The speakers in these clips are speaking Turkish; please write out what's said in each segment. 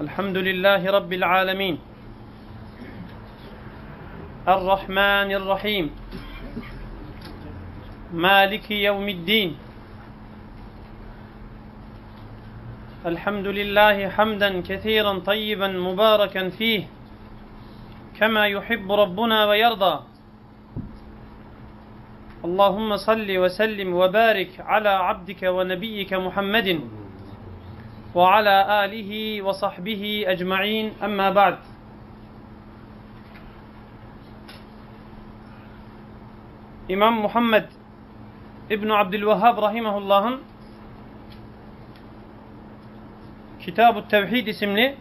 الحمد لله رب العالمين. الرحمن الرحيم. مالك يوم الدين. الحمد لله حمدا كثيرا طيبا مباركا فيه. كما يحب ربنا ويرضى. اللهم صل وسلم وبارك على عبدك ونبيك محمد. ve ala alihi ve sahbihi ecmaîn. Amma ba'd. İmam Muhammed İbn Abdülvehhab rahimehullah'ın Kitab-ı Tevhid isimli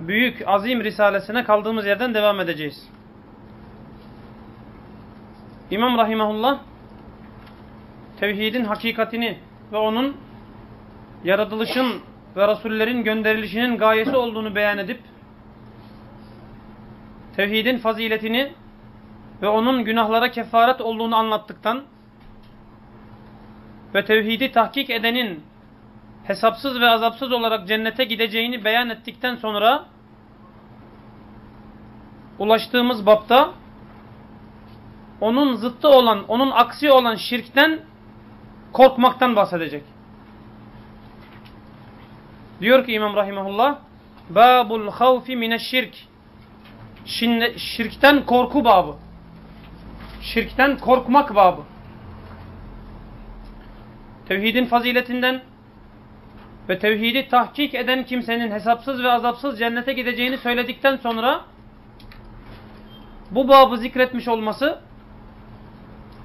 büyük azim risalesine kaldığımız yerden devam edeceğiz. İmam Rahimahullah tevhidin hakikatini ve onun yaratılışın ve rasullerin gönderilişinin gayesi olduğunu beyan edip tevhidin faziletini ve onun günahlara kefaret olduğunu anlattıktan ve tevhidi tahkik edenin hesapsız ve azapsız olarak cennete gideceğini beyan ettikten sonra ulaştığımız bapta onun zıttı olan, onun aksi olan şirkten korkmaktan bahsedecek. Diyor ki İmam Rahimahullah Babul havfi mineşşirk Şirkten korku babı. Şirkten korkmak babı. Tevhidin faziletinden ve tevhidi tahkik eden kimsenin hesapsız ve azapsız cennete gideceğini söyledikten sonra bu babı zikretmiş olması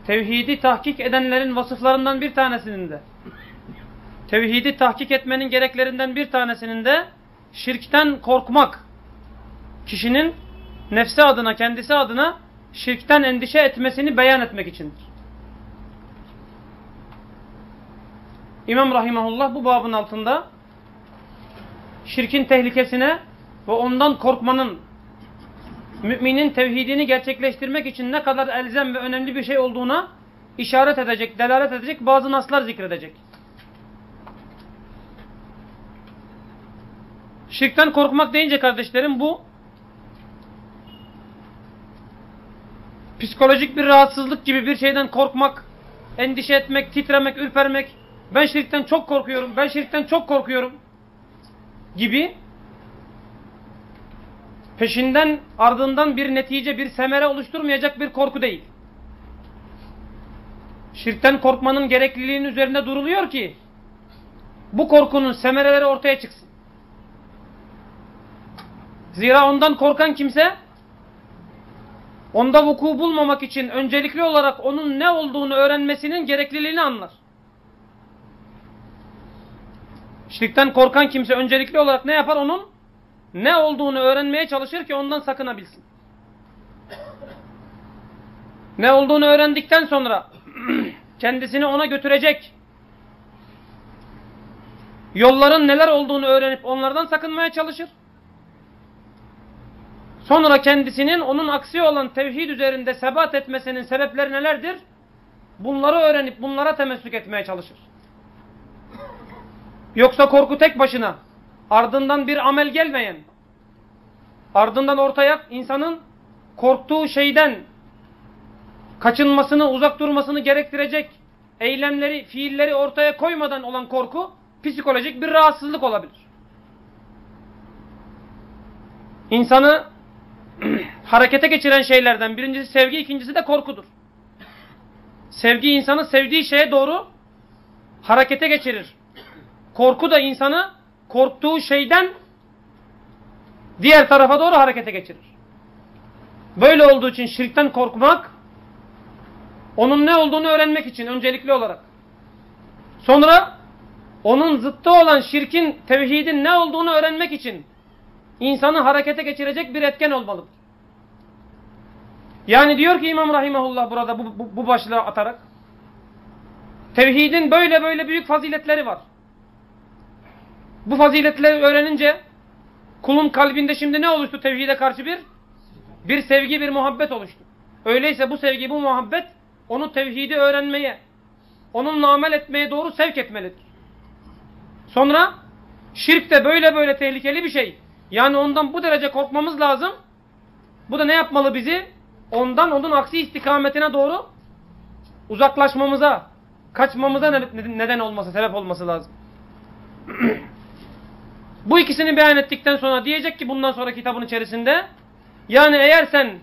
tevhidi tahkik edenlerin vasıflarından bir tanesinin de tevhidi tahkik etmenin gereklerinden bir tanesinin de şirkten korkmak kişinin nefsi adına kendisi adına şirkten endişe etmesini beyan etmek içindir. İmam Rahimahullah bu babın altında şirkin tehlikesine ve ondan korkmanın müminin tevhidini gerçekleştirmek için ne kadar elzem ve önemli bir şey olduğuna işaret edecek, delalet edecek bazı naslar zikredecek. Şirkten korkmak deyince kardeşlerim bu psikolojik bir rahatsızlık gibi bir şeyden korkmak, endişe etmek, titremek, ürpermek, ben şirkten çok korkuyorum, ben şirkten çok korkuyorum gibi peşinden ardından bir netice, bir semere oluşturmayacak bir korku değil. Şirkten korkmanın gerekliliğinin üzerinde duruluyor ki bu korkunun semereleri ortaya çıksın. Zira ondan korkan kimse onda vuku bulmamak için öncelikli olarak onun ne olduğunu öğrenmesinin gerekliliğini anlar. Şirkten korkan kimse öncelikli olarak ne yapar? Onun ne olduğunu öğrenmeye çalışır ki ondan sakınabilsin. Ne olduğunu öğrendikten sonra kendisini ona götürecek yolların neler olduğunu öğrenip onlardan sakınmaya çalışır. Sonra kendisinin onun aksi olan tevhid üzerinde sebat etmesinin sebepleri nelerdir? Bunları öğrenip bunlara temessük etmeye çalışır. Yoksa korku tek başına ardından bir amel gelmeyen ardından ortaya insanın korktuğu şeyden kaçınmasını, uzak durmasını gerektirecek eylemleri, fiilleri ortaya koymadan olan korku psikolojik bir rahatsızlık olabilir. İnsanı harekete geçiren şeylerden birincisi sevgi, ikincisi de korkudur. Sevgi insanı sevdiği şeye doğru harekete geçirir. Korku da insanı korktuğu şeyden diğer tarafa doğru harekete geçirir. Böyle olduğu için şirkten korkmak onun ne olduğunu öğrenmek için öncelikli olarak. Sonra onun zıttı olan şirkin, tevhidin ne olduğunu öğrenmek için insanı harekete geçirecek bir etken olmalıdır. Yani diyor ki İmam Rahimahullah burada bu, bu, bu başlığı atarak tevhidin böyle böyle büyük faziletleri var. Bu faziletleri öğrenince kulun kalbinde şimdi ne oluştu tevhide karşı bir? Bir sevgi, bir muhabbet oluştu. Öyleyse bu sevgi, bu muhabbet onu tevhidi öğrenmeye, onunla amel etmeye doğru sevk etmelidir. Sonra şirk de böyle böyle tehlikeli bir şey. Yani ondan bu derece korkmamız lazım. Bu da ne yapmalı bizi? Ondan onun aksi istikametine doğru uzaklaşmamıza, kaçmamıza neden olması, sebep olması lazım. Bu ikisini beyan ettikten sonra diyecek ki bundan sonra kitabın içerisinde yani eğer sen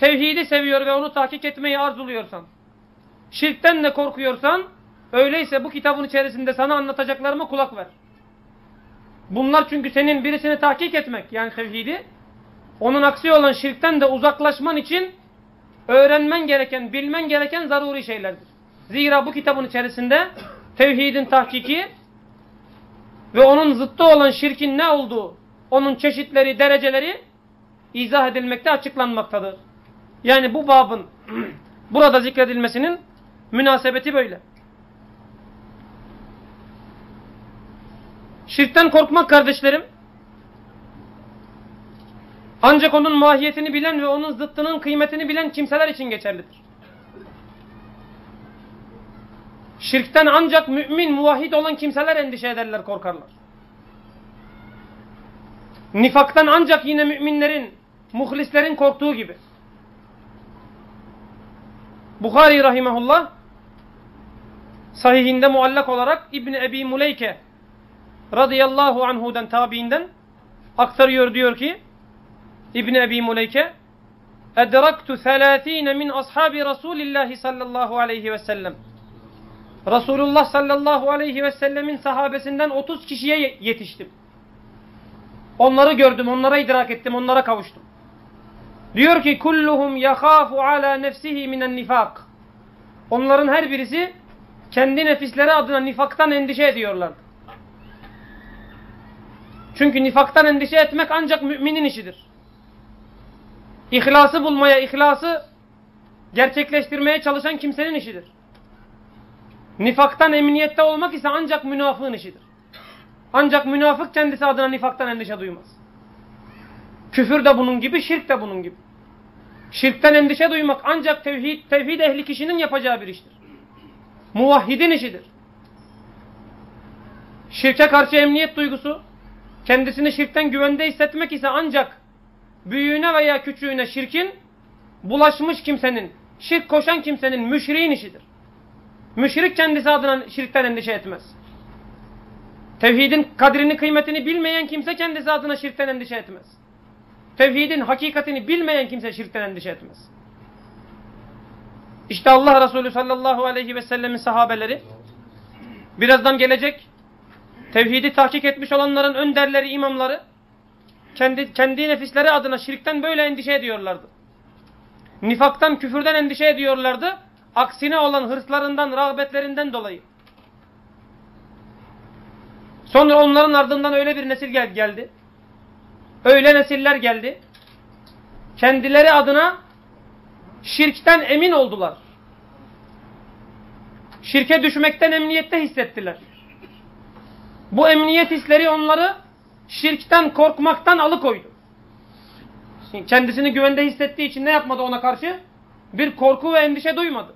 tevhidi seviyor ve onu tahkik etmeyi arzuluyorsan, şirkten de korkuyorsan, öyleyse bu kitabın içerisinde sana anlatacaklarıma kulak ver. Bunlar çünkü senin birisini tahkik etmek yani tevhidi, onun aksi olan şirkten de uzaklaşman için öğrenmen gereken, bilmen gereken zaruri şeylerdir. Zira bu kitabın içerisinde tevhidin tahkiki ve onun zıttı olan şirkin ne olduğu, onun çeşitleri, dereceleri izah edilmekte, açıklanmaktadır. Yani bu babın burada zikredilmesinin münasebeti böyle. Şirkten korkmak kardeşlerim, ancak onun mahiyetini bilen ve onun zıttının kıymetini bilen kimseler için geçerlidir. Şirkten ancak mümin, muvahhid olan kimseler endişe ederler, korkarlar. Nifaktan ancak yine müminlerin, muhlislerin korktuğu gibi. Bukhari rahimahullah sahihinde muallak olarak İbni Ebi Muleyke radıyallahu anhudan tabiinden aktarıyor diyor ki İbni Ebi Muleyke Edraktu 30 min ashabi Resulillah sallallahu aleyhi ve sellem Resulullah sallallahu aleyhi ve sellemin sahabesinden 30 kişiye yetiştim. Onları gördüm, onlara idrak ettim, onlara kavuştum. Diyor ki kulluhum yakhafu ala nefsihi minen nifak. Onların her birisi kendi nefisleri adına nifaktan endişe ediyorlar. Çünkü nifaktan endişe etmek ancak müminin işidir. İhlası bulmaya, ihlası gerçekleştirmeye çalışan kimsenin işidir. Nifaktan eminiyette olmak ise ancak münafığın işidir. Ancak münafık kendisi adına nifaktan endişe duymaz. Küfür de bunun gibi, şirk de bunun gibi. Şirkten endişe duymak ancak tevhid, tevhid ehli kişinin yapacağı bir iştir. Muvahhidin işidir. Şirke karşı emniyet duygusu, kendisini şirkten güvende hissetmek ise ancak büyüğüne veya küçüğüne şirkin bulaşmış kimsenin, şirk koşan kimsenin müşriğin işidir. Müşrik kendisi adına şirkten endişe etmez. Tevhidin kadrini kıymetini bilmeyen kimse kendisi adına şirkten endişe etmez. Tevhidin hakikatini bilmeyen kimse şirkten endişe etmez. İşte Allah Resulü sallallahu aleyhi ve sellemin sahabeleri birazdan gelecek tevhidi tahkik etmiş olanların önderleri, imamları kendi, kendi nefisleri adına şirkten böyle endişe ediyorlardı. Nifaktan, küfürden endişe ediyorlardı. Aksine olan hırslarından, rağbetlerinden dolayı. Sonra onların ardından öyle bir nesil gel geldi. Öyle nesiller geldi. Kendileri adına şirkten emin oldular. Şirke düşmekten emniyette hissettiler. Bu emniyet hisleri onları şirkten korkmaktan alıkoydu. Kendisini güvende hissettiği için ne yapmadı ona karşı? Bir korku ve endişe duymadı.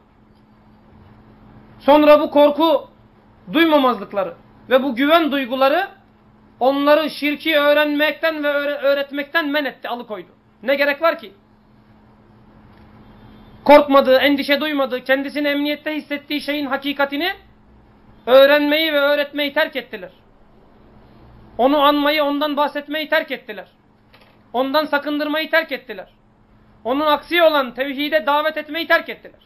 Sonra bu korku duymamazlıkları ve bu güven duyguları onları şirki öğrenmekten ve öğretmekten men etti, alıkoydu. Ne gerek var ki? Korkmadığı, endişe duymadığı, kendisini emniyette hissettiği şeyin hakikatini öğrenmeyi ve öğretmeyi terk ettiler. Onu anmayı, ondan bahsetmeyi terk ettiler. Ondan sakındırmayı terk ettiler. Onun aksi olan tevhide davet etmeyi terk ettiler.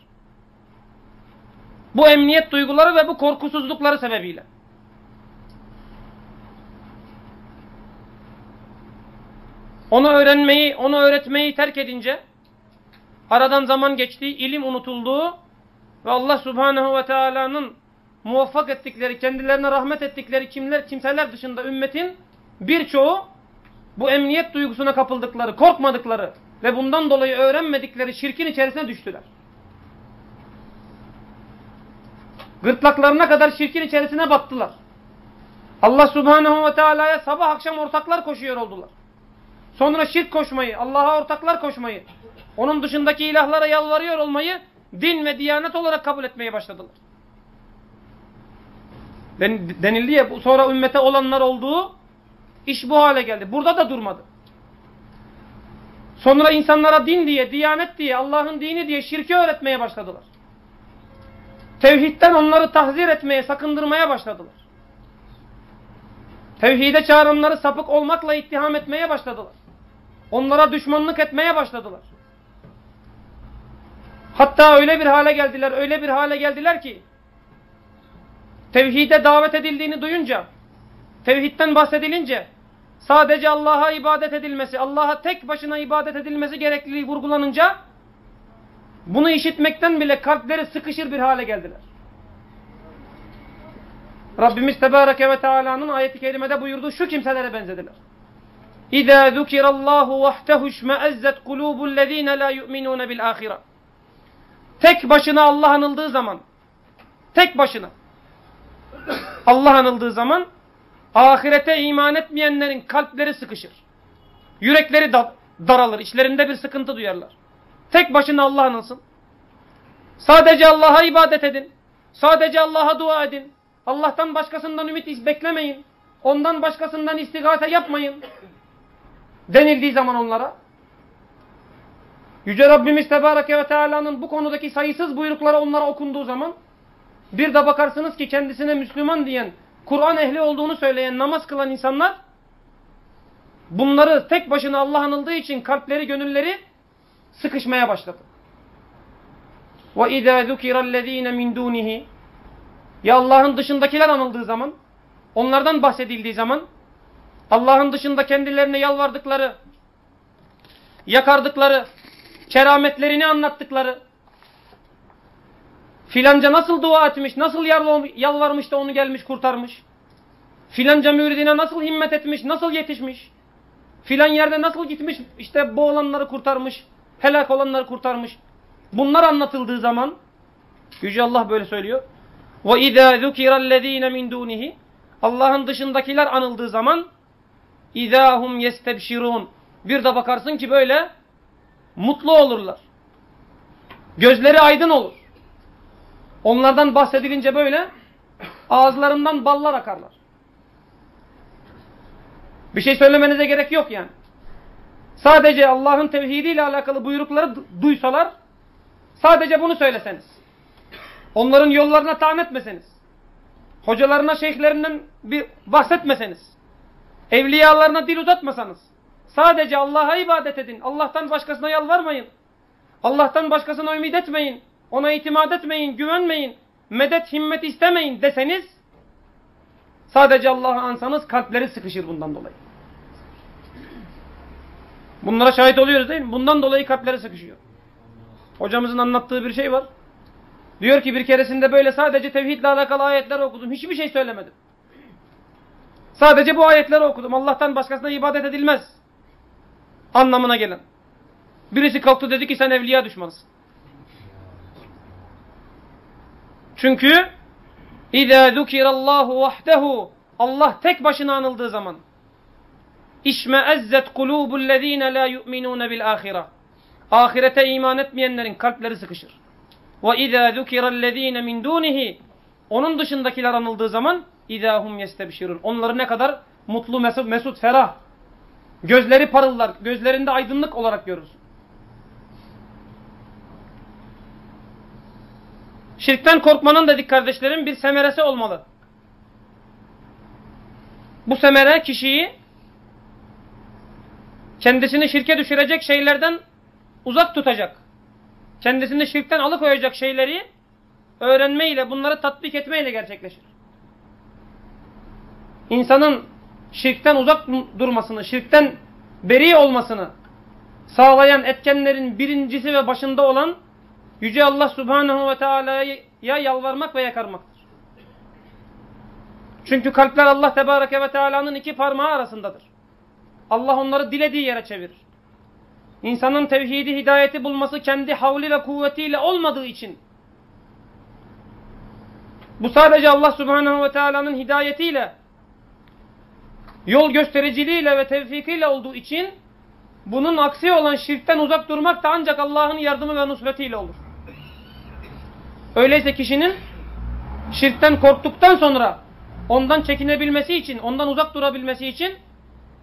Bu emniyet duyguları ve bu korkusuzlukları sebebiyle. Onu öğrenmeyi, onu öğretmeyi terk edince aradan zaman geçti, ilim unutulduğu ve Allah Subhanahu ve Taala'nın muvaffak ettikleri, kendilerine rahmet ettikleri kimler, kimseler dışında ümmetin birçoğu bu emniyet duygusuna kapıldıkları, korkmadıkları ve bundan dolayı öğrenmedikleri şirkin içerisine düştüler. Gırtlaklarına kadar şirkin içerisine battılar. Allah Subhanahu ve Taala'ya sabah akşam ortaklar koşuyor oldular. Sonra şirk koşmayı, Allah'a ortaklar koşmayı, onun dışındaki ilahlara yalvarıyor olmayı din ve diyanet olarak kabul etmeye başladılar. denildi ya sonra ümmete olanlar olduğu iş bu hale geldi. Burada da durmadı. Sonra insanlara din diye, diyanet diye, Allah'ın dini diye şirki öğretmeye başladılar. Tevhidden onları tahzir etmeye, sakındırmaya başladılar. Tevhide çağıranları sapık olmakla ittiham etmeye başladılar. Onlara düşmanlık etmeye başladılar. Hatta öyle bir hale geldiler, öyle bir hale geldiler ki tevhide davet edildiğini duyunca, tevhidden bahsedilince sadece Allah'a ibadet edilmesi, Allah'a tek başına ibadet edilmesi gerekliliği vurgulanınca bunu işitmekten bile kalpleri sıkışır bir hale geldiler. Rabbimiz Tebareke ve Teala'nın ayeti kerimede buyurduğu şu kimselere benzediler. İzâ zukirallâhu vahdehu şmeezzet kulûbullezîne lâ yu'minûne bil âhire. Tek başına Allah anıldığı zaman, tek başına Allah anıldığı zaman ahirete iman etmeyenlerin kalpleri sıkışır. Yürekleri da daralır, içlerinde bir sıkıntı duyarlar. Tek başına Allah anılsın. Sadece Allah'a ibadet edin. Sadece Allah'a dua edin. Allah'tan başkasından ümit beklemeyin. Ondan başkasından istigate yapmayın. Denildiği zaman onlara. Yüce Rabbimiz Tebareke ve Teala'nın bu konudaki sayısız buyrukları onlara okunduğu zaman bir de bakarsınız ki kendisine Müslüman diyen, Kur'an ehli olduğunu söyleyen, namaz kılan insanlar bunları tek başına Allah anıldığı için kalpleri, gönülleri sıkışmaya başladı. وَاِذَا ذُكِرَ الَّذ۪ينَ مِنْ دُونِهِ Ya Allah'ın dışındakiler anıldığı zaman, onlardan bahsedildiği zaman, Allah'ın dışında kendilerine yalvardıkları, yakardıkları, kerametlerini anlattıkları, filanca nasıl dua etmiş, nasıl yalvarmış da onu gelmiş kurtarmış, filanca müridine nasıl himmet etmiş, nasıl yetişmiş, filan yerde nasıl gitmiş, işte boğulanları kurtarmış, helak olanları kurtarmış. Bunlar anlatıldığı zaman, Yüce Allah böyle söylüyor, وَاِذَا ذُكِرَ الَّذ۪ينَ مِنْ دُونِهِ Allah'ın dışındakiler anıldığı zaman, اِذَا هُمْ يَسْتَبْشِرُونَ Bir de bakarsın ki böyle mutlu olurlar. Gözleri aydın olur. Onlardan bahsedilince böyle ağızlarından ballar akarlar. Bir şey söylemenize gerek yok yani. Sadece Allah'ın tevhidiyle alakalı buyrukları duysalar sadece bunu söyleseniz. Onların yollarına taan etmeseniz. Hocalarına, şeyhlerinden bir bahsetmeseniz. Evliyalarına dil uzatmasanız. Sadece Allah'a ibadet edin. Allah'tan başkasına yalvarmayın. Allah'tan başkasına ümit etmeyin. Ona itimat etmeyin, güvenmeyin. Medet, himmet istemeyin deseniz sadece Allah'ı ansanız kalpleri sıkışır bundan dolayı. Bunlara şahit oluyoruz değil mi? Bundan dolayı kalpleri sıkışıyor. Hocamızın anlattığı bir şey var. Diyor ki bir keresinde böyle sadece tevhidle alakalı ayetler okudum. Hiçbir şey söylemedim. Sadece bu ayetleri okudum. Allah'tan başkasına ibadet edilmez anlamına gelen. Birisi kalktı dedi ki sen evliya düşmanısın. Çünkü اِذَا ذُكِرَ اللّٰهُ وَحْدَهُ Allah tek başına anıldığı zaman İşmeezzet kulubüllezine la yu'minune bil ahire. Ahirete iman etmeyenlerin kalpleri sıkışır. Ve izâ zukirellezîne min dûnihi. Onun dışındakiler anıldığı zaman idâhum yestebşirun. Onları ne kadar mutlu, mesut, mesut, ferah. Gözleri parıllar. Gözlerinde aydınlık olarak görürsün. Şirkten korkmanın da kardeşlerim bir semeresi olmalı. Bu semere kişiyi kendisini şirke düşürecek şeylerden uzak tutacak. Kendisini şirkten alıkoyacak şeyleri öğrenmeyle, bunları tatbik etmeyle gerçekleşir. İnsanın şirkten uzak durmasını, şirkten beri olmasını sağlayan etkenlerin birincisi ve başında olan Yüce Allah Subhanahu ve Teala'ya yalvarmak ve yakarmaktır. Çünkü kalpler Allah Tebareke ve Teala'nın iki parmağı arasındadır. Allah onları dilediği yere çevirir. İnsanın tevhidi hidayeti bulması kendi havli ve kuvvetiyle olmadığı için bu sadece Allah Subhanahu ve Teala'nın hidayetiyle yol göstericiliğiyle ve tevfikiyle olduğu için bunun aksi olan şirkten uzak durmak da ancak Allah'ın yardımı ve nusretiyle olur. Öyleyse kişinin şirkten korktuktan sonra ondan çekinebilmesi için, ondan uzak durabilmesi için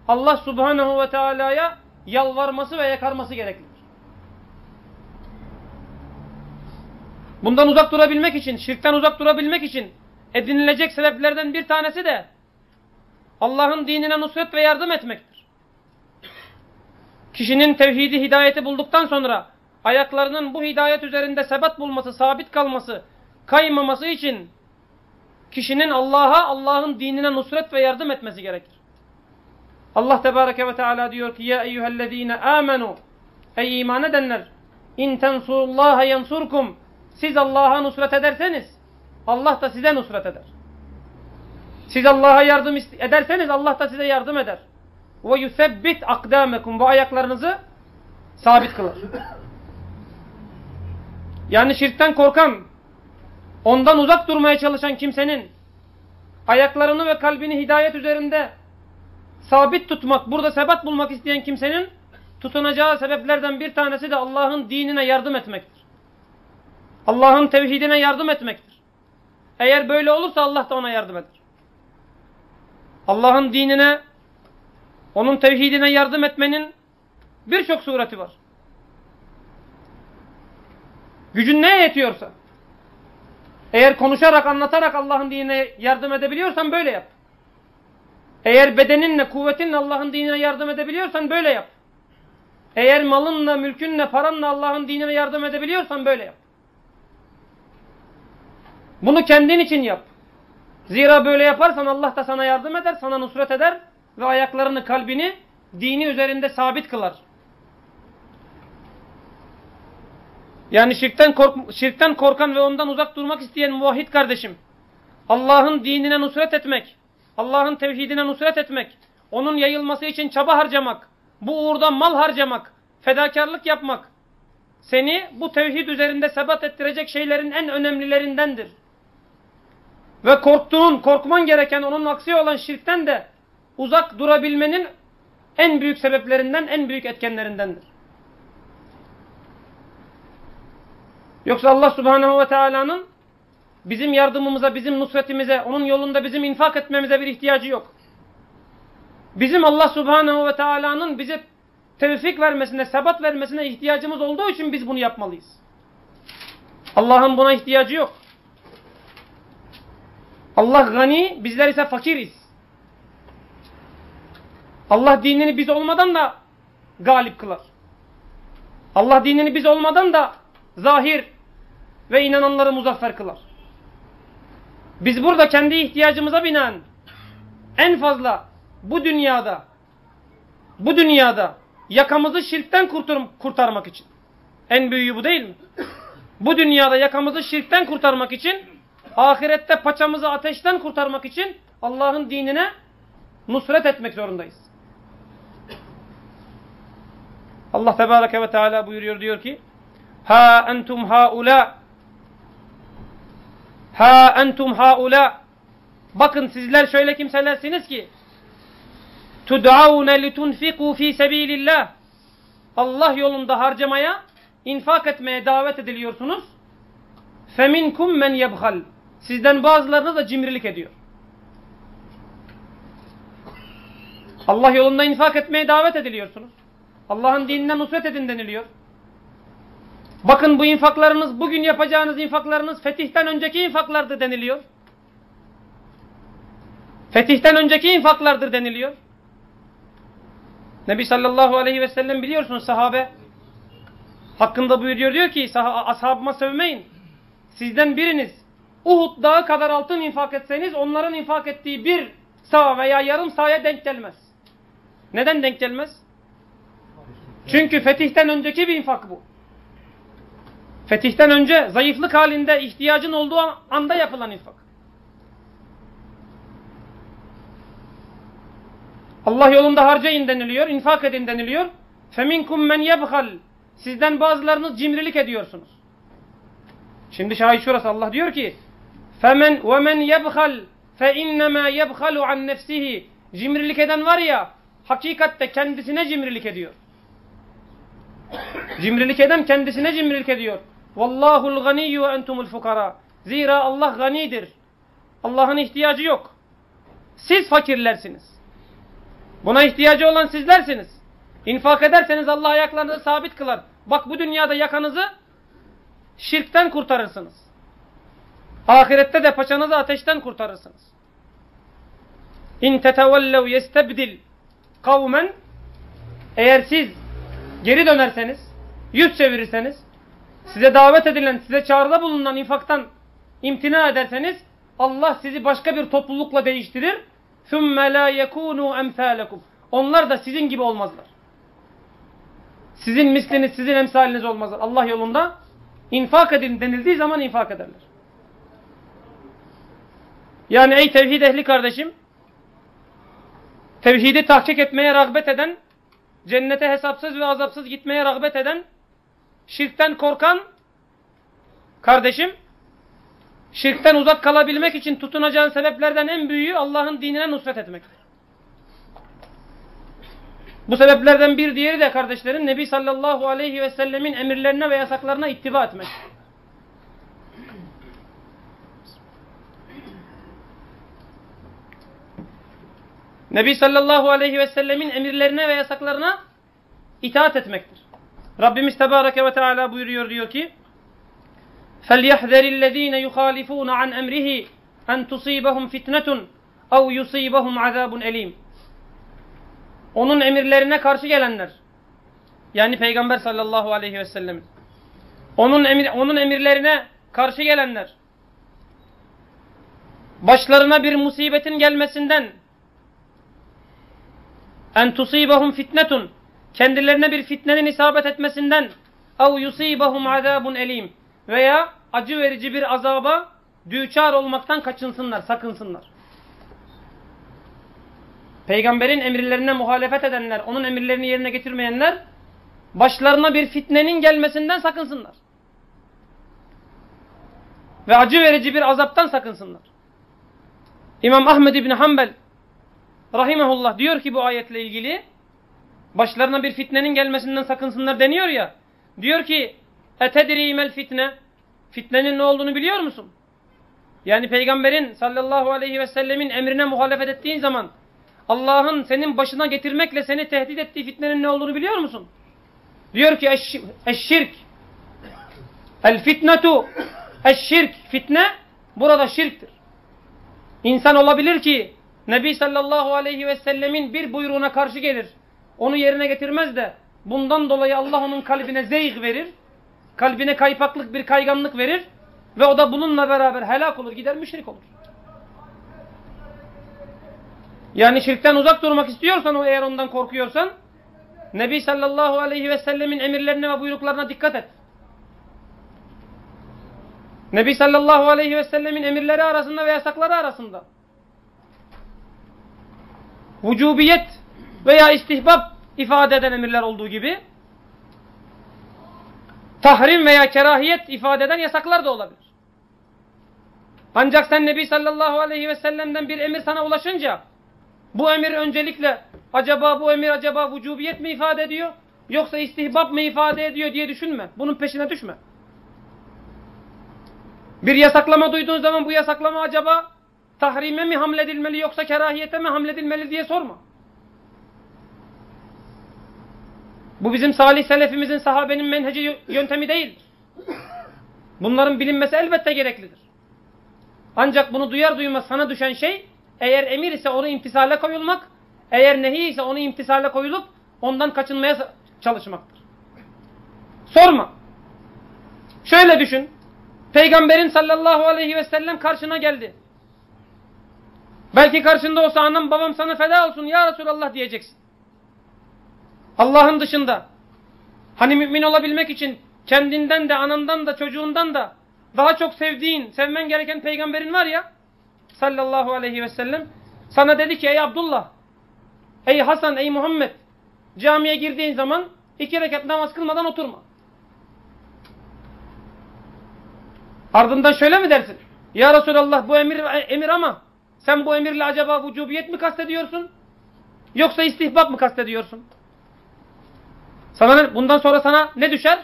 Allah subhanehu ve teala'ya yalvarması ve yakarması gereklidir. Bundan uzak durabilmek için, şirkten uzak durabilmek için edinilecek sebeplerden bir tanesi de Allah'ın dinine nusret ve yardım etmektir. Kişinin tevhidi hidayeti bulduktan sonra ayaklarının bu hidayet üzerinde sebat bulması, sabit kalması, kaymaması için kişinin Allah'a, Allah'ın dinine nusret ve yardım etmesi gerekir. Allah Tebareke ve Teala diyor ki Ya eyyühellezine amenu Ey iman edenler İn tensurullaha yansurkum Siz Allah'a nusret ederseniz Allah da size nusret eder. Siz Allah'a yardım ederseniz Allah da size yardım eder. Ve yusebbit akdamekum bu ayaklarınızı sabit kılar. Yani şirkten korkan, ondan uzak durmaya çalışan kimsenin ayaklarını ve kalbini hidayet üzerinde sabit tutmak, burada sebat bulmak isteyen kimsenin tutunacağı sebeplerden bir tanesi de Allah'ın dinine yardım etmektir. Allah'ın tevhidine yardım etmektir. Eğer böyle olursa Allah da ona yardım eder. Allah'ın dinine, onun tevhidine yardım etmenin birçok sureti var. Gücün neye yetiyorsa. Eğer konuşarak, anlatarak Allah'ın dinine yardım edebiliyorsan böyle yap. Eğer bedeninle, kuvvetinle Allah'ın dinine yardım edebiliyorsan böyle yap. Eğer malınla, mülkünle, paranla Allah'ın dinine yardım edebiliyorsan böyle yap. Bunu kendin için yap. Zira böyle yaparsan Allah da sana yardım eder, sana nusret eder ve ayaklarını, kalbini dini üzerinde sabit kılar. Yani şirkten, kork şirkten korkan ve ondan uzak durmak isteyen muvahhid kardeşim, Allah'ın dinine nusret etmek, Allah'ın tevhidine nusret etmek, onun yayılması için çaba harcamak, bu uğurda mal harcamak, fedakarlık yapmak, seni bu tevhid üzerinde sebat ettirecek şeylerin en önemlilerindendir. Ve korktuğun, korkman gereken onun aksi olan şirkten de uzak durabilmenin en büyük sebeplerinden, en büyük etkenlerindendir. Yoksa Allah Subhanahu ve Teala'nın bizim yardımımıza, bizim nusretimize, onun yolunda bizim infak etmemize bir ihtiyacı yok. Bizim Allah Subhanahu ve Teala'nın bize tevfik vermesine, sebat vermesine ihtiyacımız olduğu için biz bunu yapmalıyız. Allah'ın buna ihtiyacı yok. Allah gani, bizler ise fakiriz. Allah dinini biz olmadan da galip kılar. Allah dinini biz olmadan da zahir ve inananları muzaffer kılar. Biz burada kendi ihtiyacımıza binen en fazla bu dünyada bu dünyada yakamızı şirkten kurtarmak için en büyüğü bu değil mi? Bu dünyada yakamızı şirkten kurtarmak için ahirette paçamızı ateşten kurtarmak için Allah'ın dinine nusret etmek zorundayız. Allah Tebareke ve Teala buyuruyor diyor ki Ha entum haula Ha entum haula Bakın sizler şöyle kimselersiniz ki Tud'aune litunfiku fi sebilillah Allah yolunda harcamaya, infak etmeye davet ediliyorsunuz. Feminkum men yebhal Sizden bazılarınız da cimrilik ediyor. Allah yolunda infak etmeye davet ediliyorsunuz. Allah'ın dinine nusret edin deniliyor. Bakın bu infaklarınız, bugün yapacağınız infaklarınız fetihten önceki infaklardır deniliyor. Fetihten önceki infaklardır deniliyor. Nebi sallallahu aleyhi ve sellem biliyorsunuz sahabe hakkında buyuruyor diyor ki ashabıma sövmeyin. Sizden biriniz Uhud dağı kadar altın infak etseniz onların infak ettiği bir sağ veya yarım sahaya denk gelmez. Neden denk gelmez? Çünkü fetihten önceki bir infak bu. Fetihten önce zayıflık halinde ihtiyacın olduğu anda yapılan infak. Allah yolunda harcayın deniliyor, infak edin deniliyor. Feminkum men yebhal. Sizden bazılarınız cimrilik ediyorsunuz. Şimdi şahit şurası Allah diyor ki Femen ve men yebhal fe yebhalu an nefsihi. Cimrilik eden var ya hakikatte kendisine cimrilik ediyor. Cimrilik eden kendisine cimrilik ediyor. Vallahul ganiyyu entumul fukara. Zira Allah ganidir. Allah'ın ihtiyacı yok. Siz fakirlersiniz. Buna ihtiyacı olan sizlersiniz. İnfak ederseniz Allah ayaklarınızı sabit kılar. Bak bu dünyada yakanızı şirkten kurtarırsınız. Ahirette de paçanızı ateşten kurtarırsınız. İn tetevellev yestebdil kavmen eğer siz geri dönerseniz, yüz çevirirseniz, size davet edilen, size çağrıda bulunan infaktan imtina ederseniz Allah sizi başka bir toplulukla değiştirir. ثُمَّ لَا يَكُونُوا اَمْثَالَكُمْ Onlar da sizin gibi olmazlar. Sizin misliniz, sizin emsaliniz olmazlar. Allah yolunda infak edin denildiği zaman infak ederler. Yani ey tevhid ehli kardeşim, tevhidi tahkik etmeye rağbet eden, cennete hesapsız ve azapsız gitmeye rağbet eden, şirkten korkan kardeşim, şirkten uzak kalabilmek için tutunacağın sebeplerden en büyüğü Allah'ın dinine nusret etmektir. Bu sebeplerden bir diğeri de kardeşlerim Nebi sallallahu aleyhi ve sellemin emirlerine ve yasaklarına ittiba etmek. Nebi sallallahu aleyhi ve sellemin emirlerine ve yasaklarına itaat etmektir. Rabbimiz Tebareke ve Teala buyuruyor diyor ki فَلْيَحْذَرِ الَّذ۪ينَ يُخَالِفُونَ عَنْ اَمْرِهِ اَنْ تُصِيبَهُمْ فِتْنَةٌ اَوْ يُصِيبَهُمْ عَذَابٌ elim. Onun emirlerine karşı gelenler yani Peygamber sallallahu aleyhi ve sellem onun, emir, onun emirlerine karşı gelenler başlarına bir musibetin gelmesinden en tusibahum fitnetun kendilerine bir fitnenin isabet etmesinden ev yusibahum azabun elim veya acı verici bir azaba düçar olmaktan kaçınsınlar, sakınsınlar. Peygamberin emirlerine muhalefet edenler, onun emirlerini yerine getirmeyenler başlarına bir fitnenin gelmesinden sakınsınlar. Ve acı verici bir azaptan sakınsınlar. İmam Ahmed İbni Hanbel rahimahullah diyor ki bu ayetle ilgili başlarına bir fitnenin gelmesinden sakınsınlar deniyor ya. Diyor ki etedrimel fitne fitnenin ne olduğunu biliyor musun? Yani peygamberin sallallahu aleyhi ve sellemin emrine muhalefet ettiğin zaman Allah'ın senin başına getirmekle seni tehdit ettiği fitnenin ne olduğunu biliyor musun? Diyor ki eşşirk el fitnetu eşşirk fitne burada şirktir. İnsan olabilir ki Nebi sallallahu aleyhi ve sellemin bir buyruğuna karşı gelir. Onu yerine getirmez de bundan dolayı Allah onun kalbine zeyg verir. Kalbine kaypaklık bir kayganlık verir. Ve o da bununla beraber helak olur gider müşrik olur. Yani şirkten uzak durmak istiyorsan o eğer ondan korkuyorsan Nebi sallallahu aleyhi ve sellemin emirlerine ve buyruklarına dikkat et. Nebi sallallahu aleyhi ve sellemin emirleri arasında ve yasakları arasında vücubiyet veya istihbab ifade eden emirler olduğu gibi tahrim veya kerahiyet ifade eden yasaklar da olabilir. Ancak sen Nebi sallallahu aleyhi ve sellem'den bir emir sana ulaşınca bu emir öncelikle acaba bu emir acaba vücubiyet mi ifade ediyor yoksa istihbab mı ifade ediyor diye düşünme. Bunun peşine düşme. Bir yasaklama duyduğun zaman bu yasaklama acaba tahrime mi hamledilmeli yoksa kerahiyete mi hamledilmeli diye sorma. Bu bizim salih selefimizin sahabenin menheci yöntemi değil. Bunların bilinmesi elbette gereklidir. Ancak bunu duyar duymaz sana düşen şey eğer emir ise onu imtisale koyulmak, eğer nehi ise onu imtisale koyulup ondan kaçınmaya çalışmaktır. Sorma. Şöyle düşün. Peygamberin sallallahu aleyhi ve sellem karşına geldi. Belki karşında olsa anam babam sana feda olsun ya Resulallah diyeceksin. Allah'ın dışında. Hani mümin olabilmek için kendinden de anandan da çocuğundan da daha çok sevdiğin, sevmen gereken peygamberin var ya sallallahu aleyhi ve sellem sana dedi ki ey Abdullah ey Hasan ey Muhammed camiye girdiğin zaman iki rekat namaz kılmadan oturma. Ardından şöyle mi dersin? Ya Resulallah bu emir emir ama sen bu emirle acaba vücubiyet mi kastediyorsun? Yoksa istihbab mı kastediyorsun? Sana bundan sonra sana ne düşer?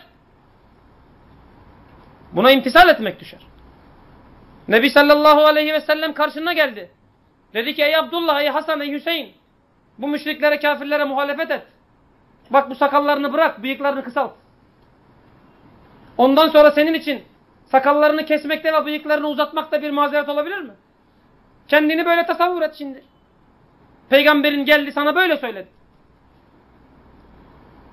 Buna imtisal etmek düşer. Nebi sallallahu aleyhi ve sellem karşına geldi. Dedi ki ey Abdullah, ey Hasan, ey Hüseyin. Bu müşriklere, kafirlere muhalefet et. Bak bu sakallarını bırak, bıyıklarını kısalt. Ondan sonra senin için sakallarını kesmekte ve bıyıklarını uzatmakta bir mazeret olabilir mi? Kendini böyle tasavvur et şimdi. Peygamberin geldi sana böyle söyledi.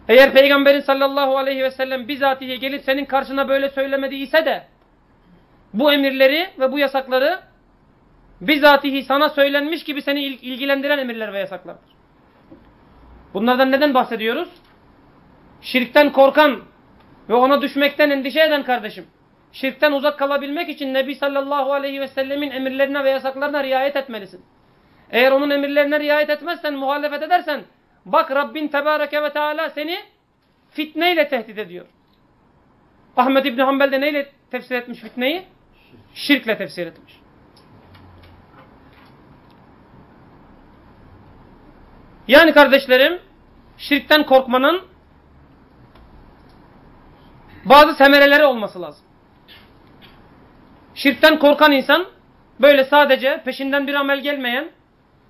Eğer Peygamberin sallallahu aleyhi ve sellem bizatihi gelip senin karşına böyle söylemediyse de bu emirleri ve bu yasakları bizatihi sana söylenmiş gibi seni ilgilendiren emirler ve yasaklardır. Bunlardan neden bahsediyoruz? Şirkten korkan ve ona düşmekten endişe eden kardeşim. Şirkten uzak kalabilmek için Nebi sallallahu aleyhi ve sellemin emirlerine ve yasaklarına riayet etmelisin. Eğer onun emirlerine riayet etmezsen, muhalefet edersen, bak Rabbin Tebareke ve Teala seni fitneyle tehdit ediyor. Ahmet İbni Hanbel de neyle tefsir etmiş fitneyi? Şirkle tefsir etmiş. Yani kardeşlerim, şirkten korkmanın bazı semereleri olması lazım. Şirkten korkan insan böyle sadece peşinden bir amel gelmeyen,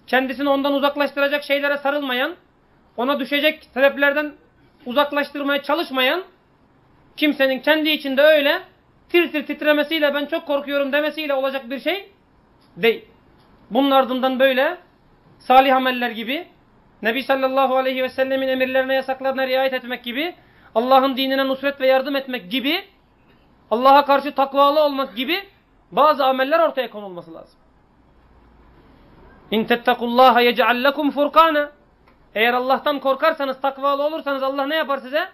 kendisini ondan uzaklaştıracak şeylere sarılmayan, ona düşecek sebeplerden uzaklaştırmaya çalışmayan kimsenin kendi içinde öyle tir tir titremesiyle ben çok korkuyorum demesiyle olacak bir şey değil. Bunun ardından böyle salih ameller gibi Nebi sallallahu aleyhi ve sellemin emirlerine yasaklarına riayet etmek gibi Allah'ın dinine nusret ve yardım etmek gibi Allah'a karşı takvalı olmak gibi bazı ameller ortaya konulması lazım. İn tettakullaha yec'al lekum furkana. Eğer Allah'tan korkarsanız, takvalı olursanız Allah ne yapar size?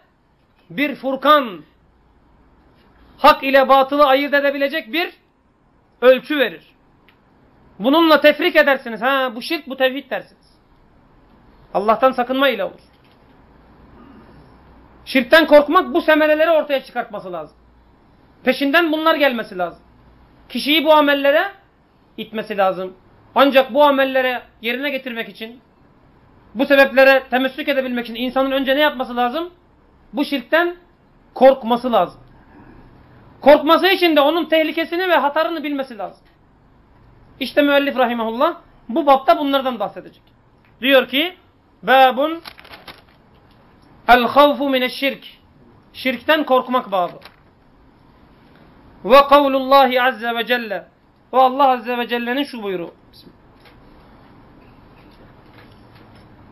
Bir furkan. Hak ile batılı ayırt edebilecek bir ölçü verir. Bununla tefrik edersiniz. Ha bu şirk, bu tevhid dersiniz. Allah'tan sakınma ile olur. Şirkten korkmak bu semereleri ortaya çıkartması lazım. Peşinden bunlar gelmesi lazım. Kişiyi bu amellere itmesi lazım. Ancak bu amellere yerine getirmek için, bu sebeplere temessük edebilmek için insanın önce ne yapması lazım? Bu şirkten korkması lazım. Korkması için de onun tehlikesini ve hatarını bilmesi lazım. İşte müellif rahimahullah bu bapta bunlardan bahsedecek. Diyor ki, Babun El havfu mineşşirk. Şirkten korkmak babı. Ve kavlullahi azze ve celle. Ve Allah azze ve celle'nin şu buyruğu.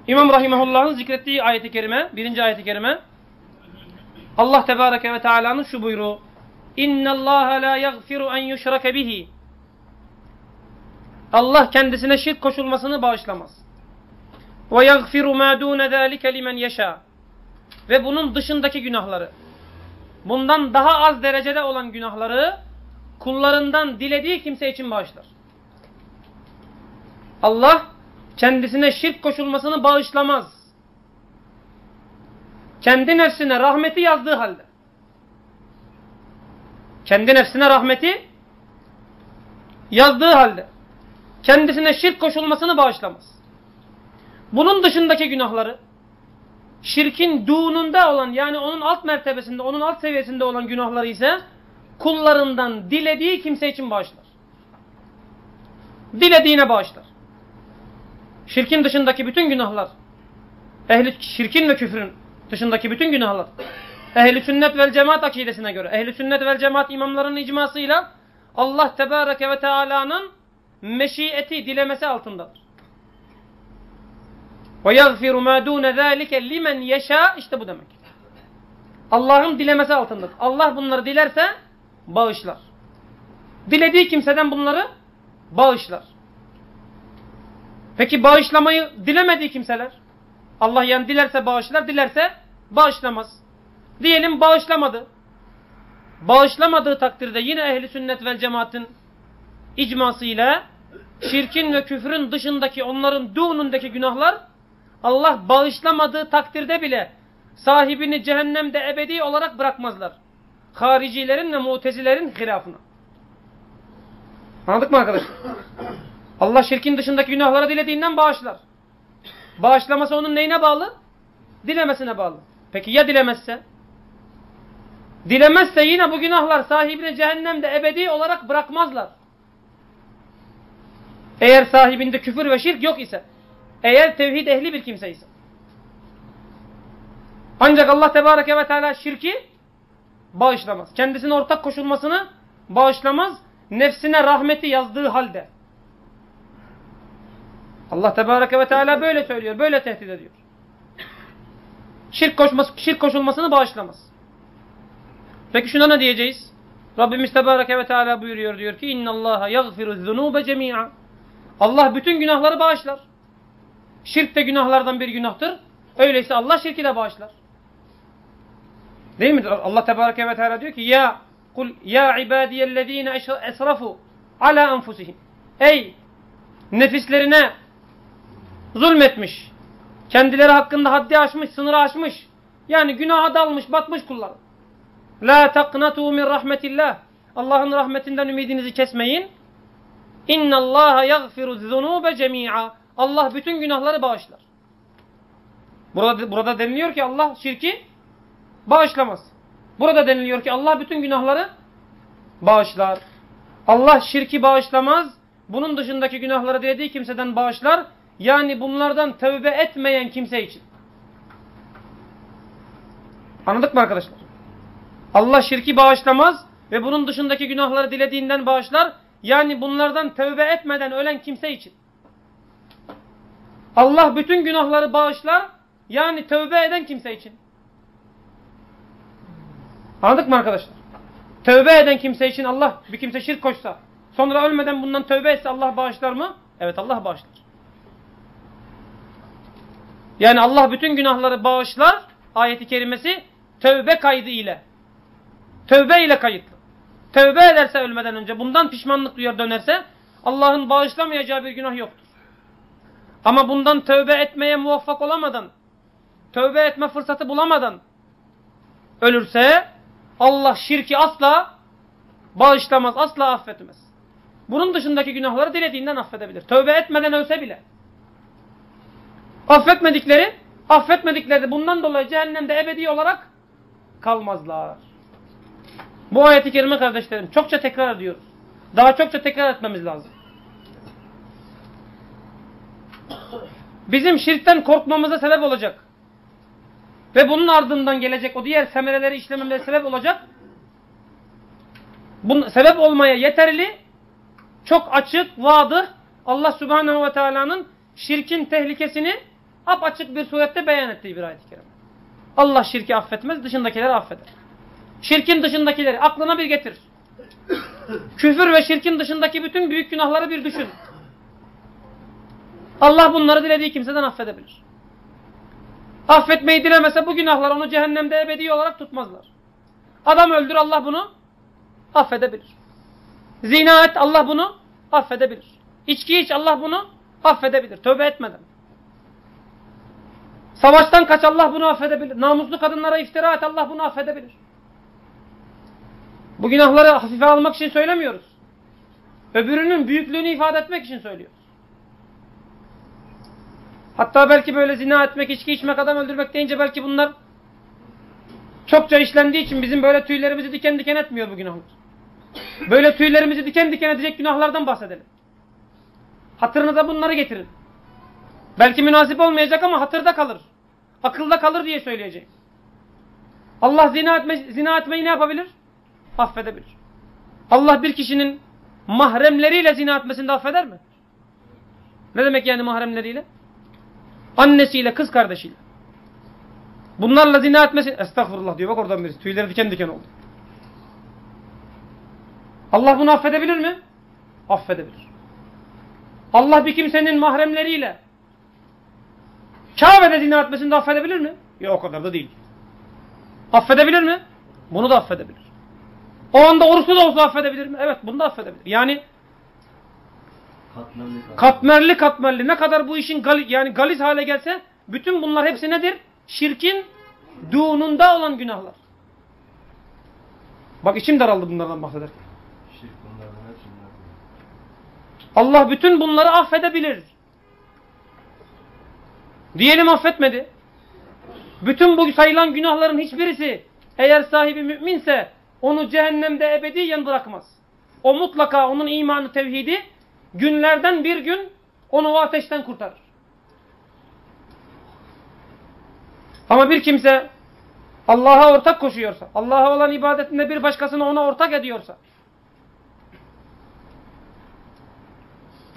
İmam Rahimahullah'ın zikrettiği ayeti kerime, birinci ayeti kerime. Allah Tebareke ve Teala'nın şu buyruğu. İnna Allah la yaghfiru en yushrake bihi. Allah kendisine şirk koşulmasını bağışlamaz. Yaghfiru ma dun zalika limen yasha. Ve bunun dışındaki günahları, bundan daha az derecede olan günahları kullarından dilediği kimse için bağışlar. Allah kendisine şirk koşulmasını bağışlamaz. Kendi nefsine rahmeti yazdığı halde. Kendi nefsine rahmeti yazdığı halde. Kendisine şirk koşulmasını bağışlamaz. Bunun dışındaki günahları şirkin duğununda olan yani onun alt mertebesinde, onun alt seviyesinde olan günahları ise kullarından dilediği kimse için bağışlar. Dilediğine bağışlar. Şirkin dışındaki bütün günahlar, ehli şirkin ve küfrün dışındaki bütün günahlar, ehli sünnet vel cemaat akidesine göre, ehli sünnet vel cemaat imamlarının icmasıyla Allah Tebareke ve Teala'nın meşiyeti, dilemesi altındadır. Ve yagfiru ma dune zalike limen yeşa işte bu demek. Allah'ın dilemesi altındadır. Allah bunları dilerse bağışlar. Dilediği kimseden bunları bağışlar. Peki bağışlamayı dilemediği kimseler? Allah yani dilerse bağışlar, dilerse bağışlamaz. Diyelim bağışlamadı. Bağışlamadığı takdirde yine ehli sünnet vel cemaatin icmasıyla şirkin ve küfrün dışındaki onların duğunundaki günahlar Allah bağışlamadığı takdirde bile sahibini cehennemde ebedi olarak bırakmazlar. Haricilerin ve mutezilerin hilafına. Anladık mı arkadaşlar? Allah şirkin dışındaki günahları dilediğinden bağışlar. Bağışlaması onun neyine bağlı? Dilemesine bağlı. Peki ya dilemezse? Dilemezse yine bu günahlar sahibini cehennemde ebedi olarak bırakmazlar. Eğer sahibinde küfür ve şirk yok ise. Eğer tevhid ehli bir kimse ise. Ancak Allah Tebareke ve Teala şirki bağışlamaz. Kendisine ortak koşulmasını bağışlamaz. Nefsine rahmeti yazdığı halde. Allah Tebareke ve Teala böyle söylüyor. Böyle tehdit ediyor. Şirk, koşması, şirk koşulmasını bağışlamaz. Peki şuna ne diyeceğiz? Rabbimiz Tebareke ve Teala buyuruyor diyor ki İnna Allaha yaghfiru zunube cemi'a. Allah bütün günahları bağışlar. Şirk de günahlardan bir günahtır. Öyleyse Allah şirki de bağışlar. Değil mi? Allah Tebareke ve Teala diyor ki ya kul ya ibadiyellezine esrafu ala enfusihim. Ey nefislerine zulmetmiş. Kendileri hakkında haddi aşmış, sınırı aşmış. Yani günaha dalmış, batmış kullar. La taqnatu min rahmetillah. Allah'ın rahmetinden ümidinizi kesmeyin. İnna Allah yaghfiru zunuba cemi'a. Allah bütün günahları bağışlar. Burada burada deniliyor ki Allah şirki bağışlamaz. Burada deniliyor ki Allah bütün günahları bağışlar. Allah şirki bağışlamaz. Bunun dışındaki günahları dilediği kimseden bağışlar. Yani bunlardan tövbe etmeyen kimse için. Anladık mı arkadaşlar? Allah şirki bağışlamaz ve bunun dışındaki günahları dilediğinden bağışlar. Yani bunlardan tövbe etmeden ölen kimse için. Allah bütün günahları bağışlar. Yani tövbe eden kimse için. Anladık mı arkadaşlar? Tövbe eden kimse için Allah bir kimse şirk koşsa sonra ölmeden bundan tövbe etse Allah bağışlar mı? Evet Allah bağışlar. Yani Allah bütün günahları bağışlar ayeti kerimesi tövbe kaydı ile. Tövbe ile kayıtlı. Tövbe ederse ölmeden önce bundan pişmanlık duyar dönerse Allah'ın bağışlamayacağı bir günah yoktur. Ama bundan tövbe etmeye muvaffak olamadan, tövbe etme fırsatı bulamadan ölürse Allah şirki asla bağışlamaz, asla affetmez. Bunun dışındaki günahları dilediğinden affedebilir. Tövbe etmeden ölse bile. Affetmedikleri, affetmedikleri de bundan dolayı cehennemde ebedi olarak kalmazlar. Bu ayeti kerime kardeşlerim çokça tekrar ediyoruz. Daha çokça tekrar etmemiz lazım. Bizim şirkten korkmamıza sebep olacak. Ve bunun ardından gelecek o diğer semereleri işlememize sebep olacak. Bunun, sebep olmaya yeterli, çok açık, vadı Allah Subhanahu ve Teala'nın şirkin tehlikesini apaçık bir surette beyan ettiği bir ayet-i kerime. Allah şirki affetmez, dışındakileri affeder. Şirkin dışındakileri aklına bir getir. Küfür ve şirkin dışındaki bütün büyük günahları bir düşün. Allah bunları dilediği kimseden affedebilir. Affetmeyi dilemese bu günahlar onu cehennemde ebedi olarak tutmazlar. Adam öldür Allah bunu affedebilir. Zina et Allah bunu affedebilir. İçki iç Allah bunu affedebilir. Tövbe etmeden. Savaştan kaç Allah bunu affedebilir. Namuslu kadınlara iftira et Allah bunu affedebilir. Bu günahları hafife almak için söylemiyoruz. Öbürünün büyüklüğünü ifade etmek için söylüyoruz. Hatta belki böyle zina etmek, içki içmek, adam öldürmek deyince belki bunlar çokça işlendiği için bizim böyle tüylerimizi diken diken etmiyor bu günahlar. Böyle tüylerimizi diken diken edecek günahlardan bahsedelim. Hatırınıza bunları getirin. Belki münasip olmayacak ama hatırda kalır. Akılda kalır diye söyleyeceğim. Allah zina, etme, zina etmeyi ne yapabilir? Affedebilir. Allah bir kişinin mahremleriyle zina etmesini de affeder mi? Ne demek yani mahremleriyle? Annesiyle, kız kardeşiyle. Bunlarla zina etmesi... Estağfurullah diyor. Bak oradan birisi. Tüyleri diken diken oldu. Allah bunu affedebilir mi? Affedebilir. Allah bir kimsenin mahremleriyle Kabe'de zina etmesini de affedebilir mi? Yok o kadar da değil. Affedebilir mi? Bunu da affedebilir. O anda oruçlu da olsa affedebilir mi? Evet bunu da affedebilir. Yani katmerli katmerli, katmerli. ne kadar bu işin gal yani galis hale gelse bütün bunlar hepsi nedir? Şirkinduğununda olan günahlar. Bak içim daraldı bunlardan bahsederken. Allah bütün bunları affedebilir. Diyelim affetmedi. Bütün bu sayılan günahların hiçbirisi eğer sahibi müminse onu cehennemde ebediyen bırakmaz. O mutlaka onun imanı tevhidi günlerden bir gün onu o ateşten kurtarır. Ama bir kimse Allah'a ortak koşuyorsa, Allah'a olan ibadetinde bir başkasını ona ortak ediyorsa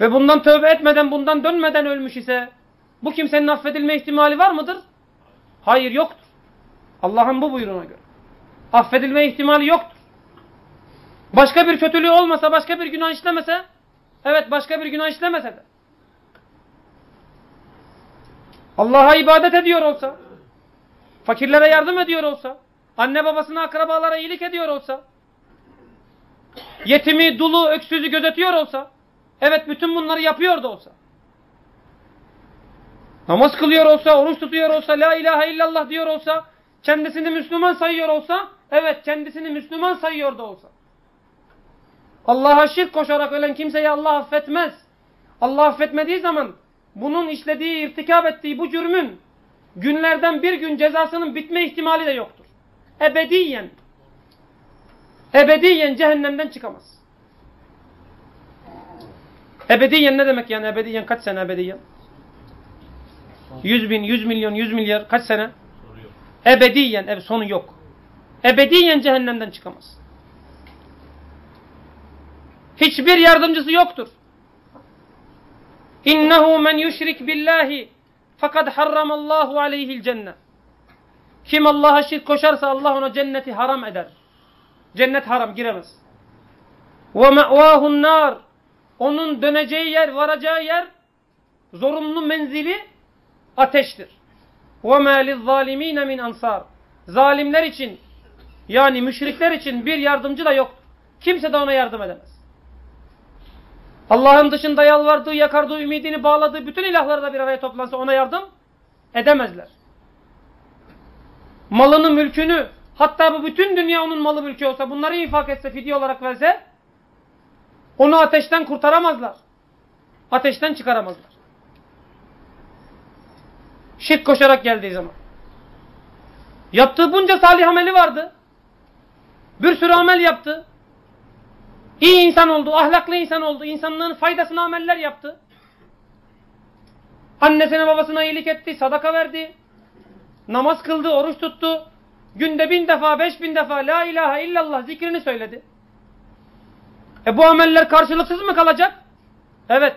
ve bundan tövbe etmeden, bundan dönmeden ölmüş ise bu kimsenin affedilme ihtimali var mıdır? Hayır yoktur. Allah'ın bu buyruğuna göre. Affedilme ihtimali yoktur. Başka bir kötülüğü olmasa, başka bir günah işlemese, evet başka bir günah işlemese de, Allah'a ibadet ediyor olsa, fakirlere yardım ediyor olsa, anne babasına, akrabalara iyilik ediyor olsa, yetimi, dulu, öksüzü gözetiyor olsa, evet bütün bunları yapıyor da olsa, namaz kılıyor olsa, oruç tutuyor olsa, la ilahe illallah diyor olsa, kendisini Müslüman sayıyor olsa, evet kendisini Müslüman sayıyor da olsa, Allah'a şirk koşarak ölen kimseyi Allah affetmez. Allah affetmediği zaman bunun işlediği, irtikap ettiği bu cürmün günlerden bir gün cezasının bitme ihtimali de yoktur. Ebediyen. Ebediyen cehennemden çıkamaz. Ebediyen ne demek yani ebediyen kaç sene ebediyen? Yüz bin, yüz milyon, yüz milyar kaç sene? Ebediyen, ev sonu yok. Ebediyen cehennemden çıkamaz. Hiçbir yardımcısı yoktur. İnnehu men yüşrik billahi fakat harramallahu aleyhil cennet. Kim Allah'a şirk koşarsa Allah ona cenneti haram eder. Cennet haram giremez. Ve me'vahun nar. Onun döneceği yer, varacağı yer zorunlu menzili ateştir. Mâ lizzâlimîne min ansar. Zalimler için yani müşrikler için bir yardımcı da yoktur. Kimse de ona yardım edemez. Allah'ın dışında yalvardığı, yakardığı, ümidini bağladığı bütün ilahları da bir araya toplansa ona yardım edemezler. Malını, mülkünü, hatta bu bütün dünya onun malı mülkü olsa, bunları infak etse, fidye olarak verse, onu ateşten kurtaramazlar. Ateşten çıkaramazlar. Şirk koşarak geldiği zaman. Yaptığı bunca salih ameli vardı. Bir sürü amel yaptı. İyi insan oldu, ahlaklı insan oldu, insanlığın faydasına ameller yaptı. Annesine babasına iyilik etti, sadaka verdi. Namaz kıldı, oruç tuttu. Günde bin defa, beş bin defa la ilahe illallah zikrini söyledi. E bu ameller karşılıksız mı kalacak? Evet.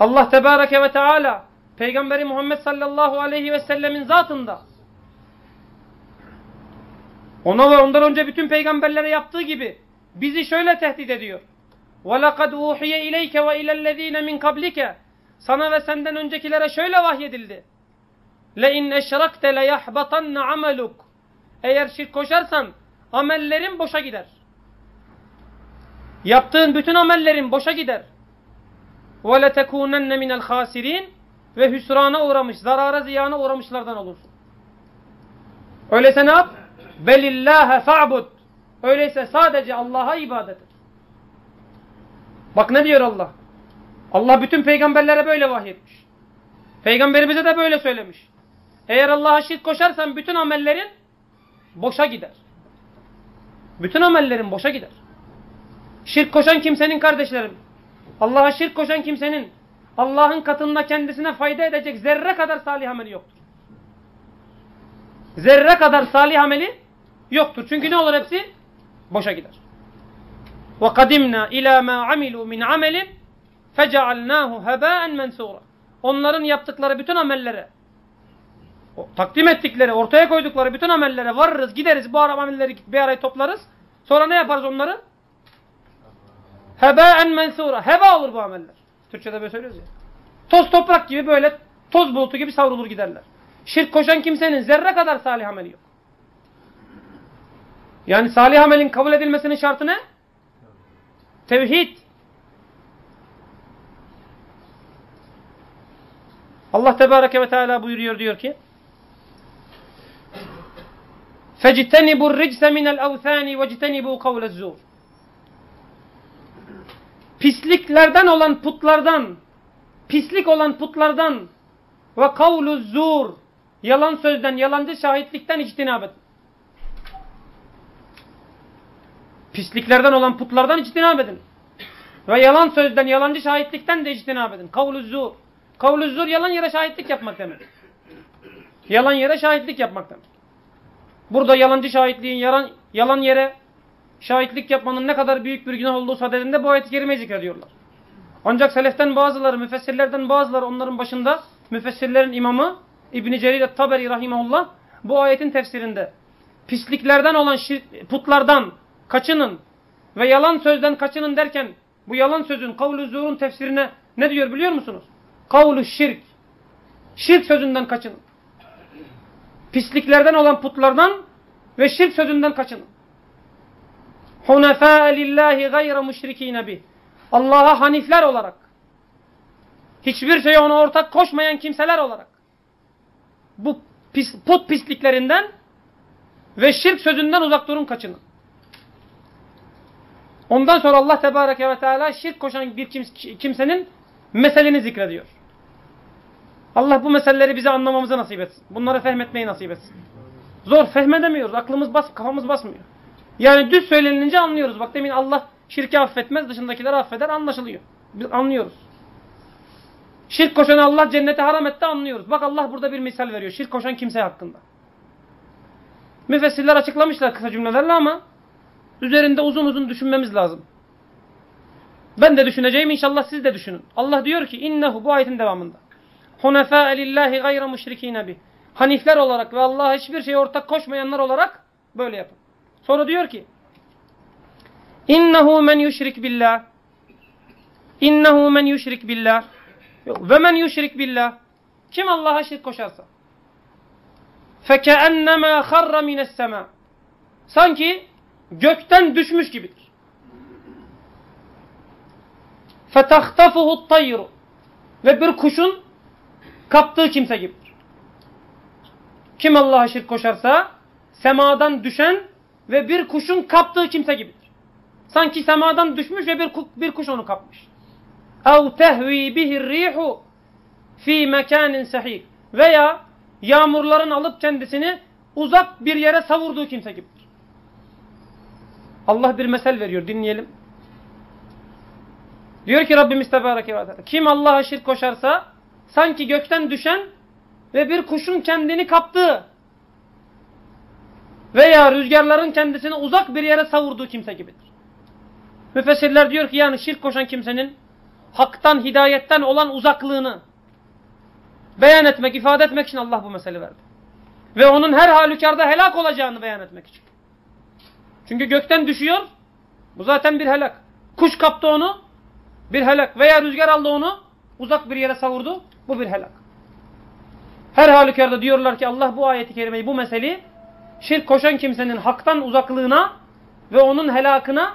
Allah Tebareke ve Teala Peygamberi Muhammed sallallahu aleyhi ve sellemin zatında ona ve ondan önce bütün peygamberlere yaptığı gibi bizi şöyle tehdit ediyor. وَلَقَدْ اُوحِيَ اِلَيْكَ وَاِلَى الَّذ۪ينَ مِنْ قَبْلِكَ Sana ve senden öncekilere şöyle vahyedildi. لَاِنْ اَشْرَكْتَ لَيَحْبَطَنَّ عَمَلُكَ Eğer şirk koşarsan amellerin boşa gider. Yaptığın bütün amellerin boşa gider. وَلَتَكُونَنَّ مِنَ الْخَاسِرِينَ ve hüsrana uğramış, zarara ziyana uğramışlardan olursun. Öyleyse ne yap? Velillâhe fa'bud. Öyleyse sadece Allah'a ibadet et. Bak ne diyor Allah? Allah bütün peygamberlere böyle vahyetmiş. Peygamberimize de böyle söylemiş. Eğer Allah'a şirk koşarsan bütün amellerin boşa gider. Bütün amellerin boşa gider. Şirk koşan kimsenin kardeşlerim, Allah'a şirk koşan kimsenin Allah'ın katında kendisine fayda edecek zerre kadar salih ameli yoktur. Zerre kadar salih ameli yoktur. Çünkü ne olur hepsi? boşa gider. وَقَدِمْنَا اِلَى مَا عَمِلُوا مِنْ عَمَلٍ فَجَعَلْنَاهُ هَبَاءً مَنْسُورًا Onların yaptıkları bütün amellere, takdim ettikleri, ortaya koydukları bütün amellere varırız, gideriz, bu amelleri bir araya toplarız. Sonra ne yaparız onları? Hebaen mensura. Heba olur bu ameller. Türkçe'de böyle söylüyoruz ya. Toz toprak gibi böyle toz bulutu gibi savrulur giderler. Şirk koşan kimsenin zerre kadar salih ameli yok. Yani salih amelin kabul edilmesinin şartı ne? Tevhid. Allah Tebareke ve Teala buyuruyor diyor ki فَجْتَنِبُوا الرِّجْسَ مِنَ الْاَوْثَانِ وَجْتَنِبُوا قَوْلَ الزُّورِ Pisliklerden olan putlardan, pislik olan putlardan ve kavlu zur, yalan sözden, yalancı şahitlikten içtinab edin. Pisliklerden olan putlardan içtinab edin. Ve yalan sözden, yalancı şahitlikten de ictinab edin. Kavlu zur. Kavlu zur yalan yere şahitlik yapmak demek. Yalan yere şahitlik yapmak demek. Burada yalancı şahitliğin yalan, yalan yere şahitlik yapmanın ne kadar büyük bir günah olduğu sadedinde bu ayet-i kerimeyi zikrediyorlar. Ancak seleften bazıları, müfessirlerden bazıları onların başında müfessirlerin imamı İbn-i Cerir taberi rahimahullah bu ayetin tefsirinde pisliklerden olan putlardan kaçının ve yalan sözden kaçının derken bu yalan sözün kavlu zuhurun tefsirine ne diyor biliyor musunuz? Kavlu şirk. Şirk sözünden kaçının. Pisliklerden olan putlardan ve şirk sözünden kaçının. Hunefâ lillahi gayre müşrikîne bih. Allah'a hanifler olarak, hiçbir şeye ona ortak koşmayan kimseler olarak, bu pis, put pisliklerinden ve şirk sözünden uzak durun kaçının. Ondan sonra Allah Tebareke ve Teala şirk koşan bir kimsenin meseleni zikrediyor. Allah bu meseleleri bize anlamamızı nasip etsin. Bunları fehmetmeyi nasip etsin. Zor fehmedemiyoruz. Aklımız bas, kafamız basmıyor. Yani düz söylenilince anlıyoruz. Bak demin Allah şirki affetmez, dışındakileri affeder. Anlaşılıyor. Biz anlıyoruz. Şirk koşanı Allah cennete haram etti anlıyoruz. Bak Allah burada bir misal veriyor. Şirk koşan kimse hakkında. Müfessirler açıklamışlar kısa cümlelerle ama üzerinde uzun uzun düşünmemiz lazım. Ben de düşüneceğim inşallah siz de düşünün. Allah diyor ki innehu bu ayetin devamında. Hunefâ lillahi gayre müşrikîne bih. Hanifler olarak ve Allah'a hiçbir şey ortak koşmayanlar olarak böyle yapın. Sonra diyor ki İnnehu men yüşrik billah. İnnehu men yüşrik billah. Ve men yüşrik billah. Kim Allah'a şirk koşarsa. Fekeennemâ harra minessemâ sanki gökten düşmüş gibidir. Fetahtafuhu tayru. Ve bir kuşun kaptığı kimse gibidir. Kim Allah'a şirk koşarsa semadan düşen ve bir kuşun kaptığı kimse gibidir. Sanki semadan düşmüş ve bir, bir kuş onu kapmış. اَوْ تَهْوِي بِهِ الرِّيحُ fi mekanin sahih veya yağmurların alıp kendisini uzak bir yere savurduğu kimse gibidir. Allah bir mesel veriyor dinleyelim. Diyor ki Rabbimiz Tebareke ve Teala kim Allah'a şirk koşarsa sanki gökten düşen ve bir kuşun kendini kaptığı veya rüzgarların kendisini uzak bir yere savurduğu kimse gibidir. Müfessirler diyor ki yani şirk koşan kimsenin haktan, hidayetten olan uzaklığını beyan etmek, ifade etmek için Allah bu mesele verdi. Ve onun her halükarda helak olacağını beyan etmek için. Çünkü gökten düşüyor, bu zaten bir helak. Kuş kaptı onu, bir helak. Veya rüzgar aldı onu, uzak bir yere savurdu, bu bir helak. Her halükarda diyorlar ki Allah bu ayeti kerimeyi, bu meseleyi şirk koşan kimsenin haktan uzaklığına ve onun helakına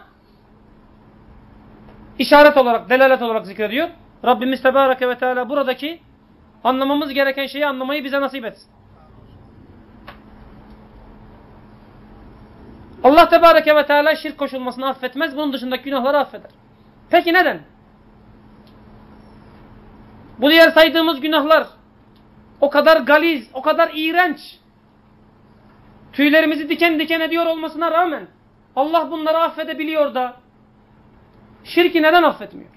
işaret olarak, delalet olarak zikrediyor. Rabbimiz Tebareke ve Teala buradaki anlamamız gereken şeyi anlamayı bize nasip etsin. Allah Tebareke ve Teala şirk koşulmasını affetmez. Bunun dışındaki günahları affeder. Peki neden? Bu diğer saydığımız günahlar o kadar galiz, o kadar iğrenç, tüylerimizi diken diken ediyor olmasına rağmen Allah bunları affedebiliyor da şirki neden affetmiyor?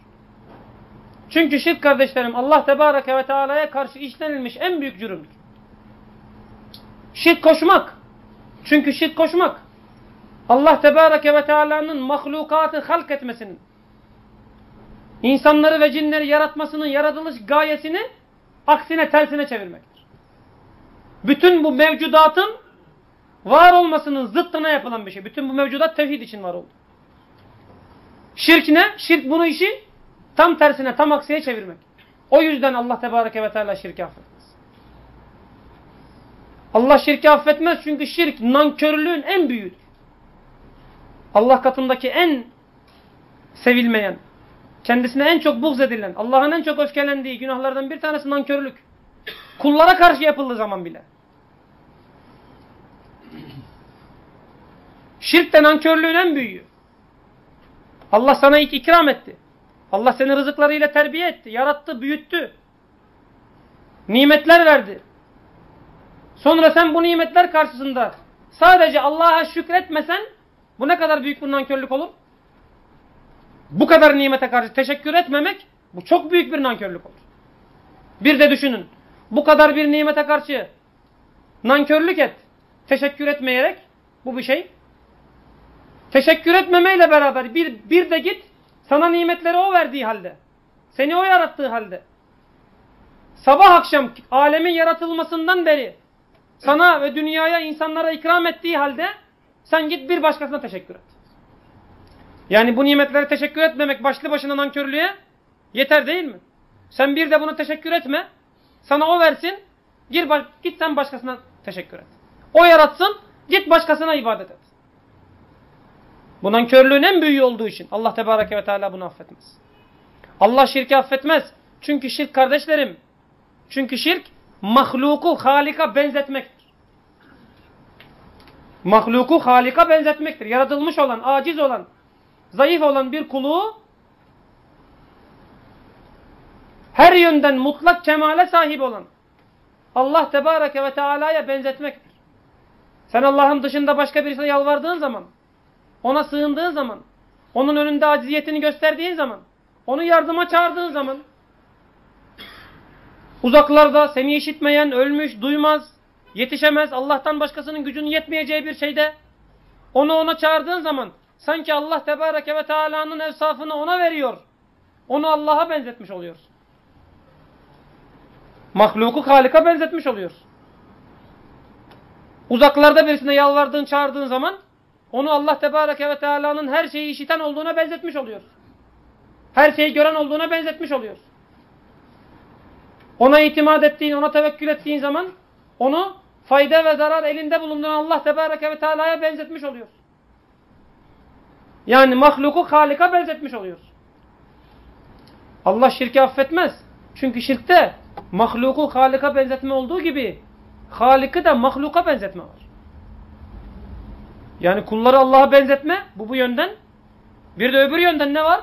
Çünkü şirk kardeşlerim Allah Tebareke ve Teala'ya karşı işlenilmiş en büyük cürümdür. Şirk koşmak. Çünkü şirk koşmak Allah Tebareke ve Teala'nın mahlukatı halk etmesinin insanları ve cinleri yaratmasının yaratılış gayesini aksine tersine çevirmektir. Bütün bu mevcudatın var olmasının zıttına yapılan bir şey. Bütün bu mevcudat tevhid için var oldu. Şirk ne? Şirk bunu işi tam tersine, tam aksiye çevirmek. O yüzden Allah Tebareke ve Teala şirki affetmez. Allah şirki affetmez çünkü şirk nankörlüğün en büyüğüdür. Allah katındaki en sevilmeyen, kendisine en çok buğz edilen, Allah'ın en çok öfkelendiği günahlardan bir tanesi nankörlük. Kullara karşı yapıldığı zaman bile. Şirk de nankörlüğün en büyüğü. Allah sana ilk ikram etti. Allah seni rızıklarıyla terbiye etti, yarattı, büyüttü. Nimetler verdi. Sonra sen bu nimetler karşısında sadece Allah'a şükretmesen bu ne kadar büyük bir nankörlük olur? Bu kadar nimete karşı teşekkür etmemek bu çok büyük bir nankörlük olur. Bir de düşünün. Bu kadar bir nimete karşı nankörlük et. Teşekkür etmeyerek bu bir şey. Teşekkür etmemeyle beraber bir, bir de git sana nimetleri o verdiği halde. Seni o yarattığı halde. Sabah akşam alemin yaratılmasından beri sana ve dünyaya insanlara ikram ettiği halde sen git bir başkasına teşekkür et. Yani bu nimetlere teşekkür etmemek başlı başına nankörlüğe yeter değil mi? Sen bir de buna teşekkür etme. Sana o versin. Gir, git sen başkasına teşekkür et. O yaratsın. Git başkasına ibadet et. Bu nankörlüğün en büyüğü olduğu için Allah Tebareke ve Teala bunu affetmez. Allah şirki affetmez. Çünkü şirk kardeşlerim. Çünkü şirk mahluku halika benzetmektir. Mahluku halika benzetmektir. Yaratılmış olan, aciz olan, zayıf olan bir kulu her yönden mutlak kemale sahip olan Allah Tebareke ve Teala'ya benzetmektir. Sen Allah'ın dışında başka birisine yalvardığın zaman, ona sığındığın zaman, onun önünde aciziyetini gösterdiğin zaman, onu yardıma çağırdığın zaman, uzaklarda seni işitmeyen, ölmüş, duymaz, yetişemez, Allah'tan başkasının gücünün yetmeyeceği bir şeyde, onu ona çağırdığın zaman, sanki Allah Tebareke ve Teala'nın evsafını ona veriyor. Onu Allah'a benzetmiş oluyorsun. Mahluku Halik'a benzetmiş oluyorsun. Uzaklarda birisine yalvardığın, çağırdığın zaman onu Allah Tebareke ve Teala'nın her şeyi işiten olduğuna benzetmiş oluyorsun. Her şeyi gören olduğuna benzetmiş oluyorsun. Ona itimat ettiğin, ona tevekkül ettiğin zaman onu fayda ve zarar elinde bulunduran Allah Tebareke ve Teala'ya benzetmiş oluyorsun. Yani mahluku Halik'a benzetmiş oluyorsun. Allah şirki affetmez. Çünkü şirkte mahluku Halik'a benzetme olduğu gibi Halik'i de mahluka benzetme var. Yani kulları Allah'a benzetme bu bu yönden. Bir de öbür yönden ne var?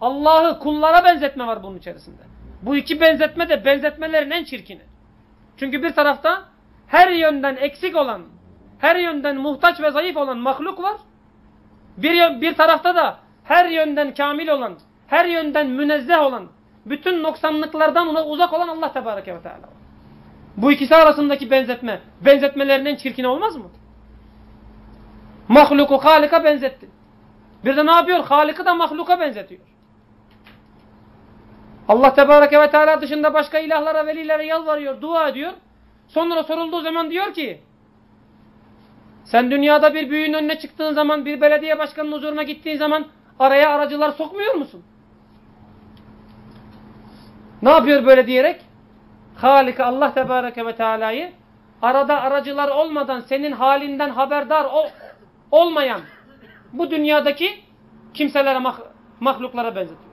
Allah'ı kullara benzetme var bunun içerisinde. Bu iki benzetme de benzetmelerin en çirkini. Çünkü bir tarafta her yönden eksik olan, her yönden muhtaç ve zayıf olan mahluk var. Bir, bir tarafta da her yönden kamil olan, her yönden münezzeh olan, bütün noksanlıklardan uzak olan Allah Tebareke ve Teala. Bu ikisi arasındaki benzetme, benzetmelerinin çirkin olmaz mı? Mahluku Halik'a benzetti. Bir de ne yapıyor? Halik'i de mahluka benzetiyor. Allah Tebareke ve Teala dışında başka ilahlara, velilere yalvarıyor, dua ediyor. Sonra sorulduğu zaman diyor ki, sen dünyada bir büyüğün önüne çıktığın zaman, bir belediye başkanının huzuruna gittiğin zaman araya aracılar sokmuyor musun? Ne yapıyor böyle diyerek? Halika Allah Tebareke ve Teala'yı arada aracılar olmadan senin halinden haberdar ol, olmayan bu dünyadaki kimselere, mah, mahluklara benzetiyor.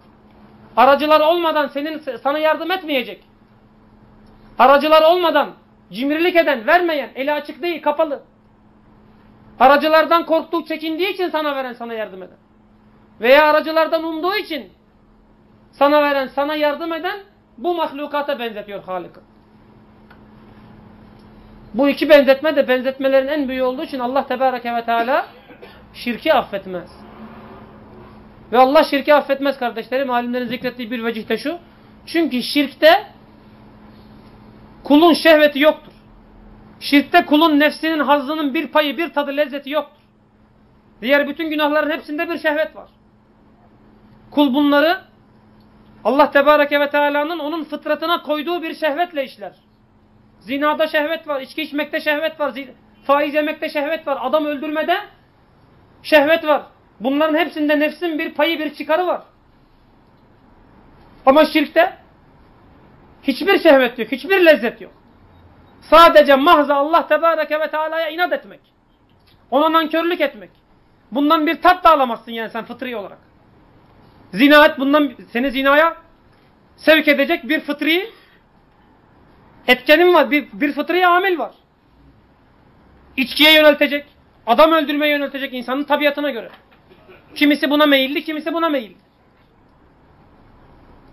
Aracılar olmadan senin sana yardım etmeyecek. Aracılar olmadan cimrilik eden, vermeyen, eli açık değil, kapalı. Aracılardan korktuğu, çekindiği için sana veren, sana yardım eden. Veya aracılardan umduğu için sana veren, sana yardım eden bu mahlukata benzetiyor Halık'ı. Bu iki benzetme de benzetmelerin en büyüğü olduğu için Allah Tebareke ve Teala şirki affetmez. Ve Allah şirki affetmez kardeşlerim. Alimlerin zikrettiği bir vecih de şu. Çünkü şirkte kulun şehveti yoktur. Şirkte kulun nefsinin hazzının bir payı, bir tadı, lezzeti yoktur. Diğer bütün günahların hepsinde bir şehvet var. Kul bunları Allah Tebareke ve Teala'nın onun fıtratına koyduğu bir şehvetle işler. Zinada şehvet var, içki içmekte şehvet var, faiz yemekte şehvet var, adam öldürmede şehvet var. Bunların hepsinde nefsin bir payı, bir çıkarı var. Ama şirkte hiçbir şehvet yok, hiçbir lezzet yok. Sadece mahza Allah Tebareke ve Teala'ya inat etmek. Ona nankörlük etmek. Bundan bir tat da alamazsın yani sen fıtri olarak. Zina et bundan seni zinaya sevk edecek bir fıtri etkenin var. Bir, bir fıtri amil var. İçkiye yöneltecek. Adam öldürmeye yöneltecek insanın tabiatına göre. Kimisi buna meyilli, kimisi buna meyilli.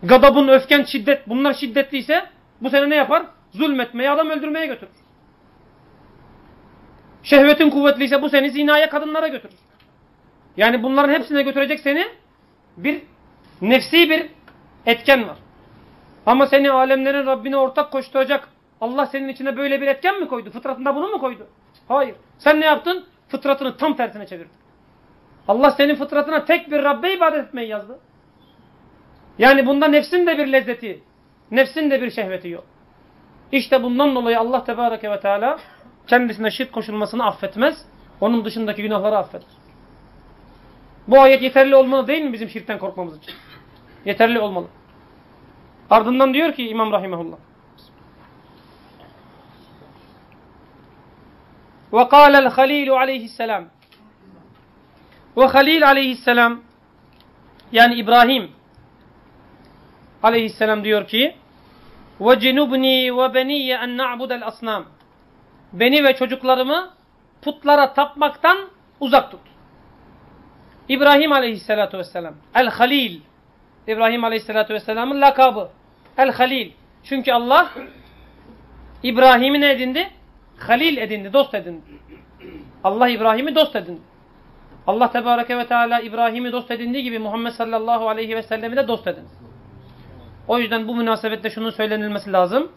Gadabın, öfken, şiddet bunlar şiddetliyse bu sene ne yapar? Zulmetmeye, adam öldürmeye götürür. Şehvetin kuvvetliyse bu seni zinaya, kadınlara götürür. Yani bunların hepsine götürecek seni bir Nefsi bir etken var. Ama seni alemlerin Rabbine ortak koşturacak Allah senin içine böyle bir etken mi koydu? Fıtratında bunu mu koydu? Hayır. Sen ne yaptın? Fıtratını tam tersine çevirdin. Allah senin fıtratına tek bir Rabbe ibadet etmeyi yazdı. Yani bunda nefsin de bir lezzeti, nefsin de bir şehveti yok. İşte bundan dolayı Allah Tebareke ve Teala kendisine şirk koşulmasını affetmez. Onun dışındaki günahları affeder. Bu ayet yeterli olmalı değil mi bizim şirkten korkmamız için? Yeterli olmalı. Ardından diyor ki İmam Rahimahullah. Ve kâlel halilu aleyhisselam. Ve halil aleyhisselam yani İbrahim aleyhisselam diyor ki ve cenubni ve beniye en na'budel asnam. Beni ve çocuklarımı putlara tapmaktan uzak tut. İbrahim aleyhissalatu vesselam. El halil İbrahim aleyhissalatu vesselamın lakabı el halil çünkü Allah İbrahim'i ne edindi? Halil edindi, dost edindi. Allah İbrahim'i dost edindi. Allah Tebareke ve Teala İbrahim'i dost edindiği gibi Muhammed sallallahu aleyhi ve sellemi de dost edindi. O yüzden bu münasebetle şunun söylenilmesi lazım.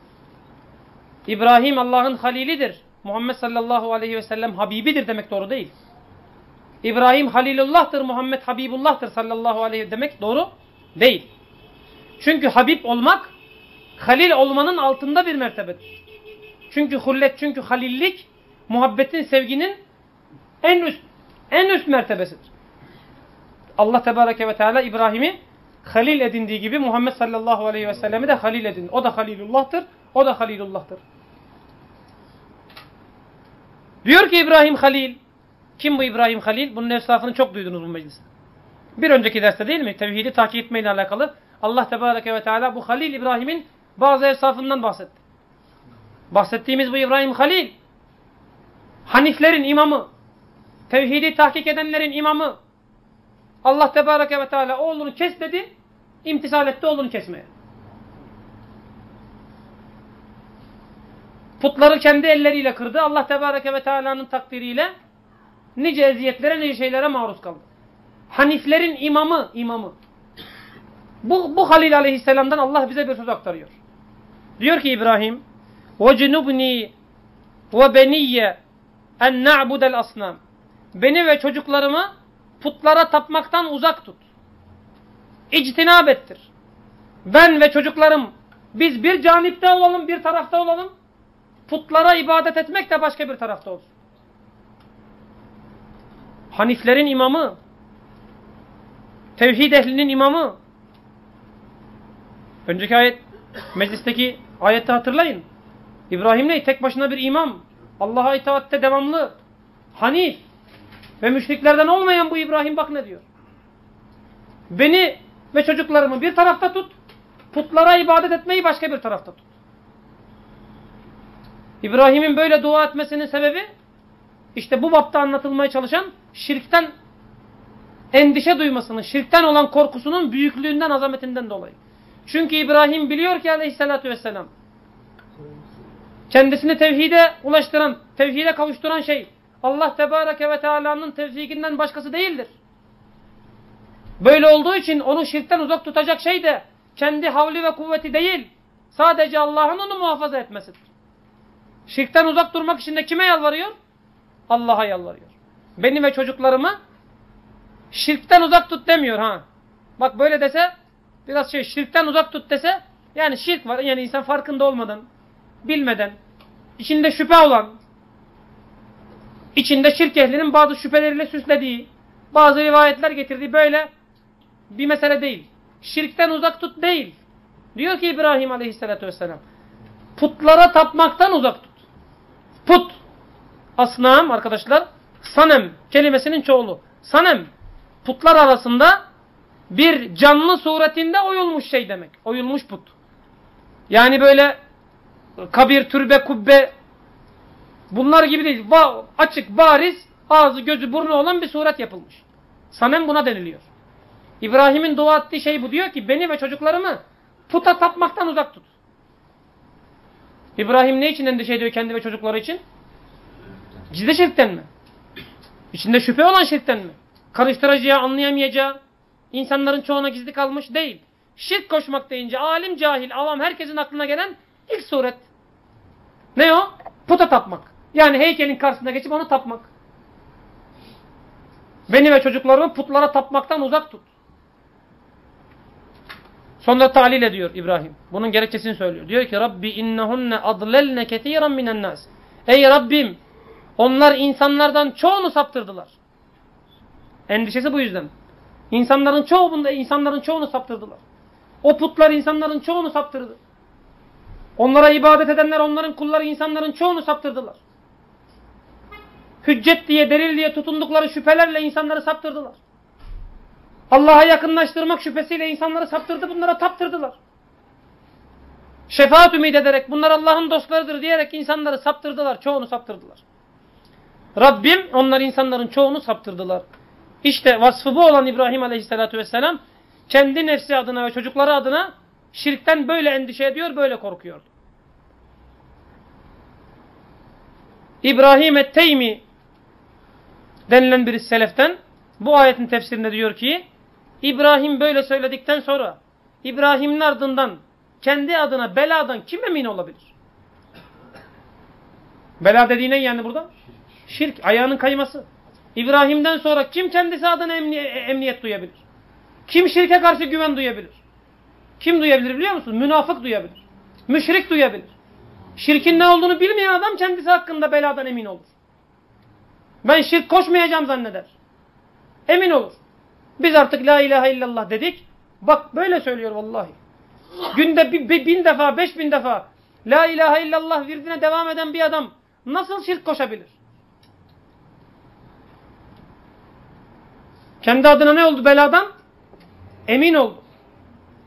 İbrahim Allah'ın halilidir. Muhammed sallallahu aleyhi ve sellem Habibidir demek doğru değil. İbrahim Halilullah'tır, Muhammed Habibullah'tır sallallahu aleyhi demek doğru değil. Çünkü Habib olmak, Halil olmanın altında bir mertebedir. Çünkü hullet, çünkü halillik muhabbetin, sevginin en üst en üst mertebesidir. Allah Tebareke ve Teala İbrahim'i halil edindiği gibi Muhammed sallallahu aleyhi ve sellemi de halil edindi. O da halilullah'tır, o da halilullah'tır. Diyor ki İbrahim Halil, kim bu İbrahim Halil? Bunun efsafını çok duydunuz bu mecliste. Bir önceki derste değil mi? Tevhidi takip etmeyle alakalı Allah Tebareke ve Teala bu Halil İbrahim'in bazı efsafından bahsetti. Bahsettiğimiz bu İbrahim Halil, Haniflerin imamı, tevhidi tahkik edenlerin imamı, Allah Tebareke ve Teala oğlunu kes dedi, imtisal etti oğlunu kesmeye. Putları kendi elleriyle kırdı. Allah Tebareke ve Teala'nın takdiriyle nice eziyetlere, nice şeylere maruz kaldı. Haniflerin imamı, imamı. Bu, bu Halil Aleyhisselam'dan Allah bize bir söz aktarıyor. Diyor ki İbrahim, وَجُنُبْنِي وَبَنِيَّ en na'budel asnam. Beni ve çocuklarımı putlara tapmaktan uzak tut. İctinab ettir. Ben ve çocuklarım biz bir canipte olalım, bir tarafta olalım. Putlara ibadet etmek de başka bir tarafta olsun. Haniflerin imamı, tevhid ehlinin imamı, önceki ayet, meclisteki ayette hatırlayın. İbrahim ne? Tek başına bir imam. Allah'a itaatte devamlı. Hanif. Ve müşriklerden olmayan bu İbrahim bak ne diyor. Beni ve çocuklarımı bir tarafta tut. Putlara ibadet etmeyi başka bir tarafta tut. İbrahim'in böyle dua etmesinin sebebi işte bu bapta anlatılmaya çalışan şirkten endişe duymasının, şirkten olan korkusunun büyüklüğünden, azametinden dolayı. Çünkü İbrahim biliyor ki aleyhissalatü vesselam kendisini tevhide ulaştıran, tevhide kavuşturan şey Allah Tebareke ve Teala'nın tevfikinden başkası değildir. Böyle olduğu için onu şirkten uzak tutacak şey de kendi havli ve kuvveti değil, sadece Allah'ın onu muhafaza etmesidir. Şirkten uzak durmak için de kime yalvarıyor? Allah'a yalvarıyor. Beni ve çocuklarımı şirkten uzak tut demiyor ha. Bak böyle dese biraz şey şirkten uzak tut dese yani şirk var yani insan farkında olmadan bilmeden, içinde şüphe olan, içinde şirk ehlinin bazı şüpheleriyle süslediği, bazı rivayetler getirdiği böyle bir mesele değil. Şirkten uzak tut değil. Diyor ki İbrahim aleyhissalatü vesselam, putlara tapmaktan uzak tut. Put, asnam arkadaşlar, sanem kelimesinin çoğulu. Sanem, putlar arasında bir canlı suretinde oyulmuş şey demek. Oyulmuş put. Yani böyle kabir, türbe, kubbe bunlar gibi değil. Va açık, bariz, ağzı, gözü, burnu olan bir suret yapılmış. Sanem buna deniliyor. İbrahim'in dua ettiği şey bu. Diyor ki beni ve çocuklarımı puta tapmaktan uzak tut. İbrahim ne için endişe ediyor kendi ve çocukları için? Gizli şirkten mi? İçinde şüphe olan şirkten mi? Karıştıracağı, anlayamayacağı, İnsanların çoğuna gizli kalmış değil. Şirk koşmak deyince alim cahil avam herkesin aklına gelen ilk suret. Ne o? Puta tapmak. Yani heykelin karşısına geçip onu tapmak. Beni ve çocuklarımı putlara tapmaktan uzak tut. Sonra talil ediyor İbrahim. Bunun gerekçesini söylüyor. Diyor ki Rabbi innehunne adlelne ketiran minen nas. Ey Rabbim onlar insanlardan çoğunu saptırdılar. Endişesi bu yüzden. İnsanların çoğu bunda insanların çoğunu saptırdılar. O putlar insanların çoğunu saptırdı. Onlara ibadet edenler onların kulları insanların çoğunu saptırdılar. Hüccet diye delil diye tutundukları şüphelerle insanları saptırdılar. Allah'a yakınlaştırmak şüphesiyle insanları saptırdı, bunlara taptırdılar. Şefaat ümit ederek bunlar Allah'ın dostlarıdır diyerek insanları saptırdılar, çoğunu saptırdılar. Rabbim onlar insanların çoğunu saptırdılar. İşte vasfı bu olan İbrahim Aleyhisselatü Vesselam kendi nefsi adına ve çocukları adına şirkten böyle endişe ediyor, böyle korkuyordu. İbrahim et-Teymi denilen bir seleften bu ayetin tefsirinde diyor ki İbrahim böyle söyledikten sonra İbrahim'in ardından kendi adına beladan kim emin olabilir? Bela dediğine yani burada? Şirk, ayağının kayması. İbrahim'den sonra kim kendisi adına emniyet duyabilir? Kim şirke karşı güven duyabilir? Kim duyabilir biliyor musun? Münafık duyabilir. Müşrik duyabilir. Şirkin ne olduğunu bilmeyen adam kendisi hakkında beladan emin olur. Ben şirk koşmayacağım zanneder. Emin olur. Biz artık la ilahe illallah dedik. Bak böyle söylüyor vallahi. Günde bin defa, beş bin defa la ilahe illallah virdine devam eden bir adam nasıl şirk koşabilir? Kendi adına ne oldu beladan? Emin oldu.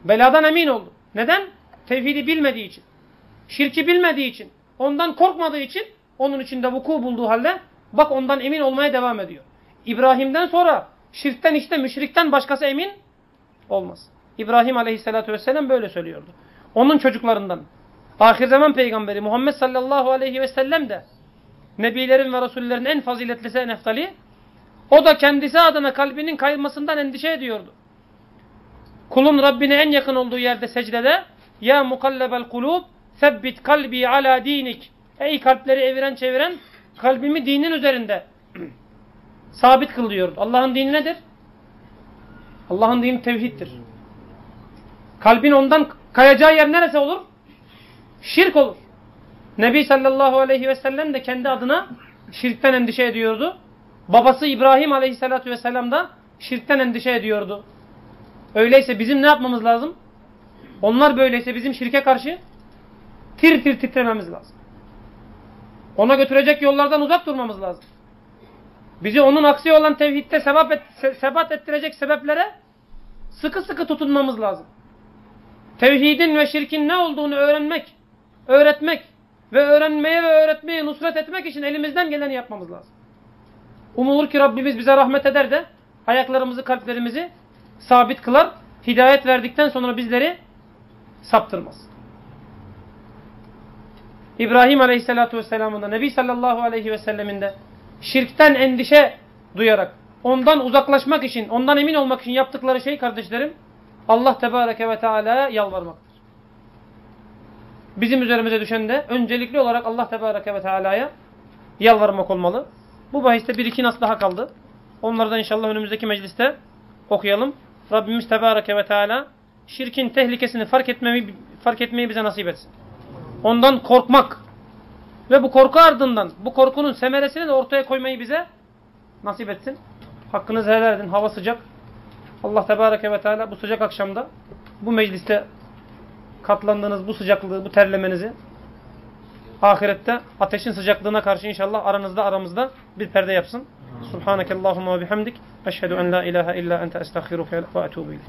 Beladan emin oldu. Neden? Tevhidi bilmediği için. Şirki bilmediği için. Ondan korkmadığı için onun içinde vuku bulduğu halde bak ondan emin olmaya devam ediyor. İbrahim'den sonra şirkten işte müşrikten başkası emin olmaz. İbrahim aleyhissalatü vesselam böyle söylüyordu. Onun çocuklarından ahir zaman peygamberi Muhammed sallallahu aleyhi ve sellem de nebilerin ve rasullerin en faziletlisi en eftali o da kendisi adına kalbinin kaymasından endişe ediyordu. Kulun Rabbine en yakın olduğu yerde secdede ya mukallebel kulub sebbit kalbi ala dinik ey kalpleri eviren çeviren kalbimi dinin üzerinde sabit kıl diyordu. Allah'ın dini nedir? Allah'ın dini tevhiddir. Kalbin ondan kayacağı yer neresi olur? Şirk olur. Nebi sallallahu aleyhi ve sellem de kendi adına şirkten endişe ediyordu. Babası İbrahim aleyhissalatü vesselam da şirkten endişe ediyordu. Öyleyse bizim ne yapmamız lazım? Onlar böyleyse bizim şirke karşı tir tir titrememiz lazım. Ona götürecek yollardan uzak durmamız lazım. Bizi onun aksi olan tevhidde sebat, et, sebat ettirecek sebeplere sıkı sıkı tutunmamız lazım. Tevhidin ve şirkin ne olduğunu öğrenmek, öğretmek ve öğrenmeye ve öğretmeye nusret etmek için elimizden geleni yapmamız lazım. Umulur ki Rabbimiz bize rahmet eder de ayaklarımızı, kalplerimizi sabit kılar. Hidayet verdikten sonra bizleri saptırmaz. İbrahim Aleyhisselatü Vesselam'ın da Nebi Sallallahu Aleyhi ve şirkten endişe duyarak ondan uzaklaşmak için, ondan emin olmak için yaptıkları şey kardeşlerim Allah Tebareke ve Teala'ya yalvarmaktır. Bizim üzerimize düşen de öncelikli olarak Allah Tebareke ve Teala'ya yalvarmak olmalı. Bu bahiste bir iki nas daha kaldı. Onları da inşallah önümüzdeki mecliste okuyalım. Rabbimiz Tebareke ve Teala şirkin tehlikesini fark etmeyi, fark etmeyi bize nasip etsin. Ondan korkmak ve bu korku ardından bu korkunun semeresini de ortaya koymayı bize nasip etsin. Hakkınızı helal edin. Hava sıcak. Allah Tebareke ve Teala bu sıcak akşamda bu mecliste katlandığınız bu sıcaklığı, bu terlemenizi ahirette ateşin sıcaklığına karşı inşallah aranızda aramızda bir perde yapsın. Subhaneke Allahumma bihamdik. Eşhedü en la ilahe illa ente estağfiruke ve etubu ileyk.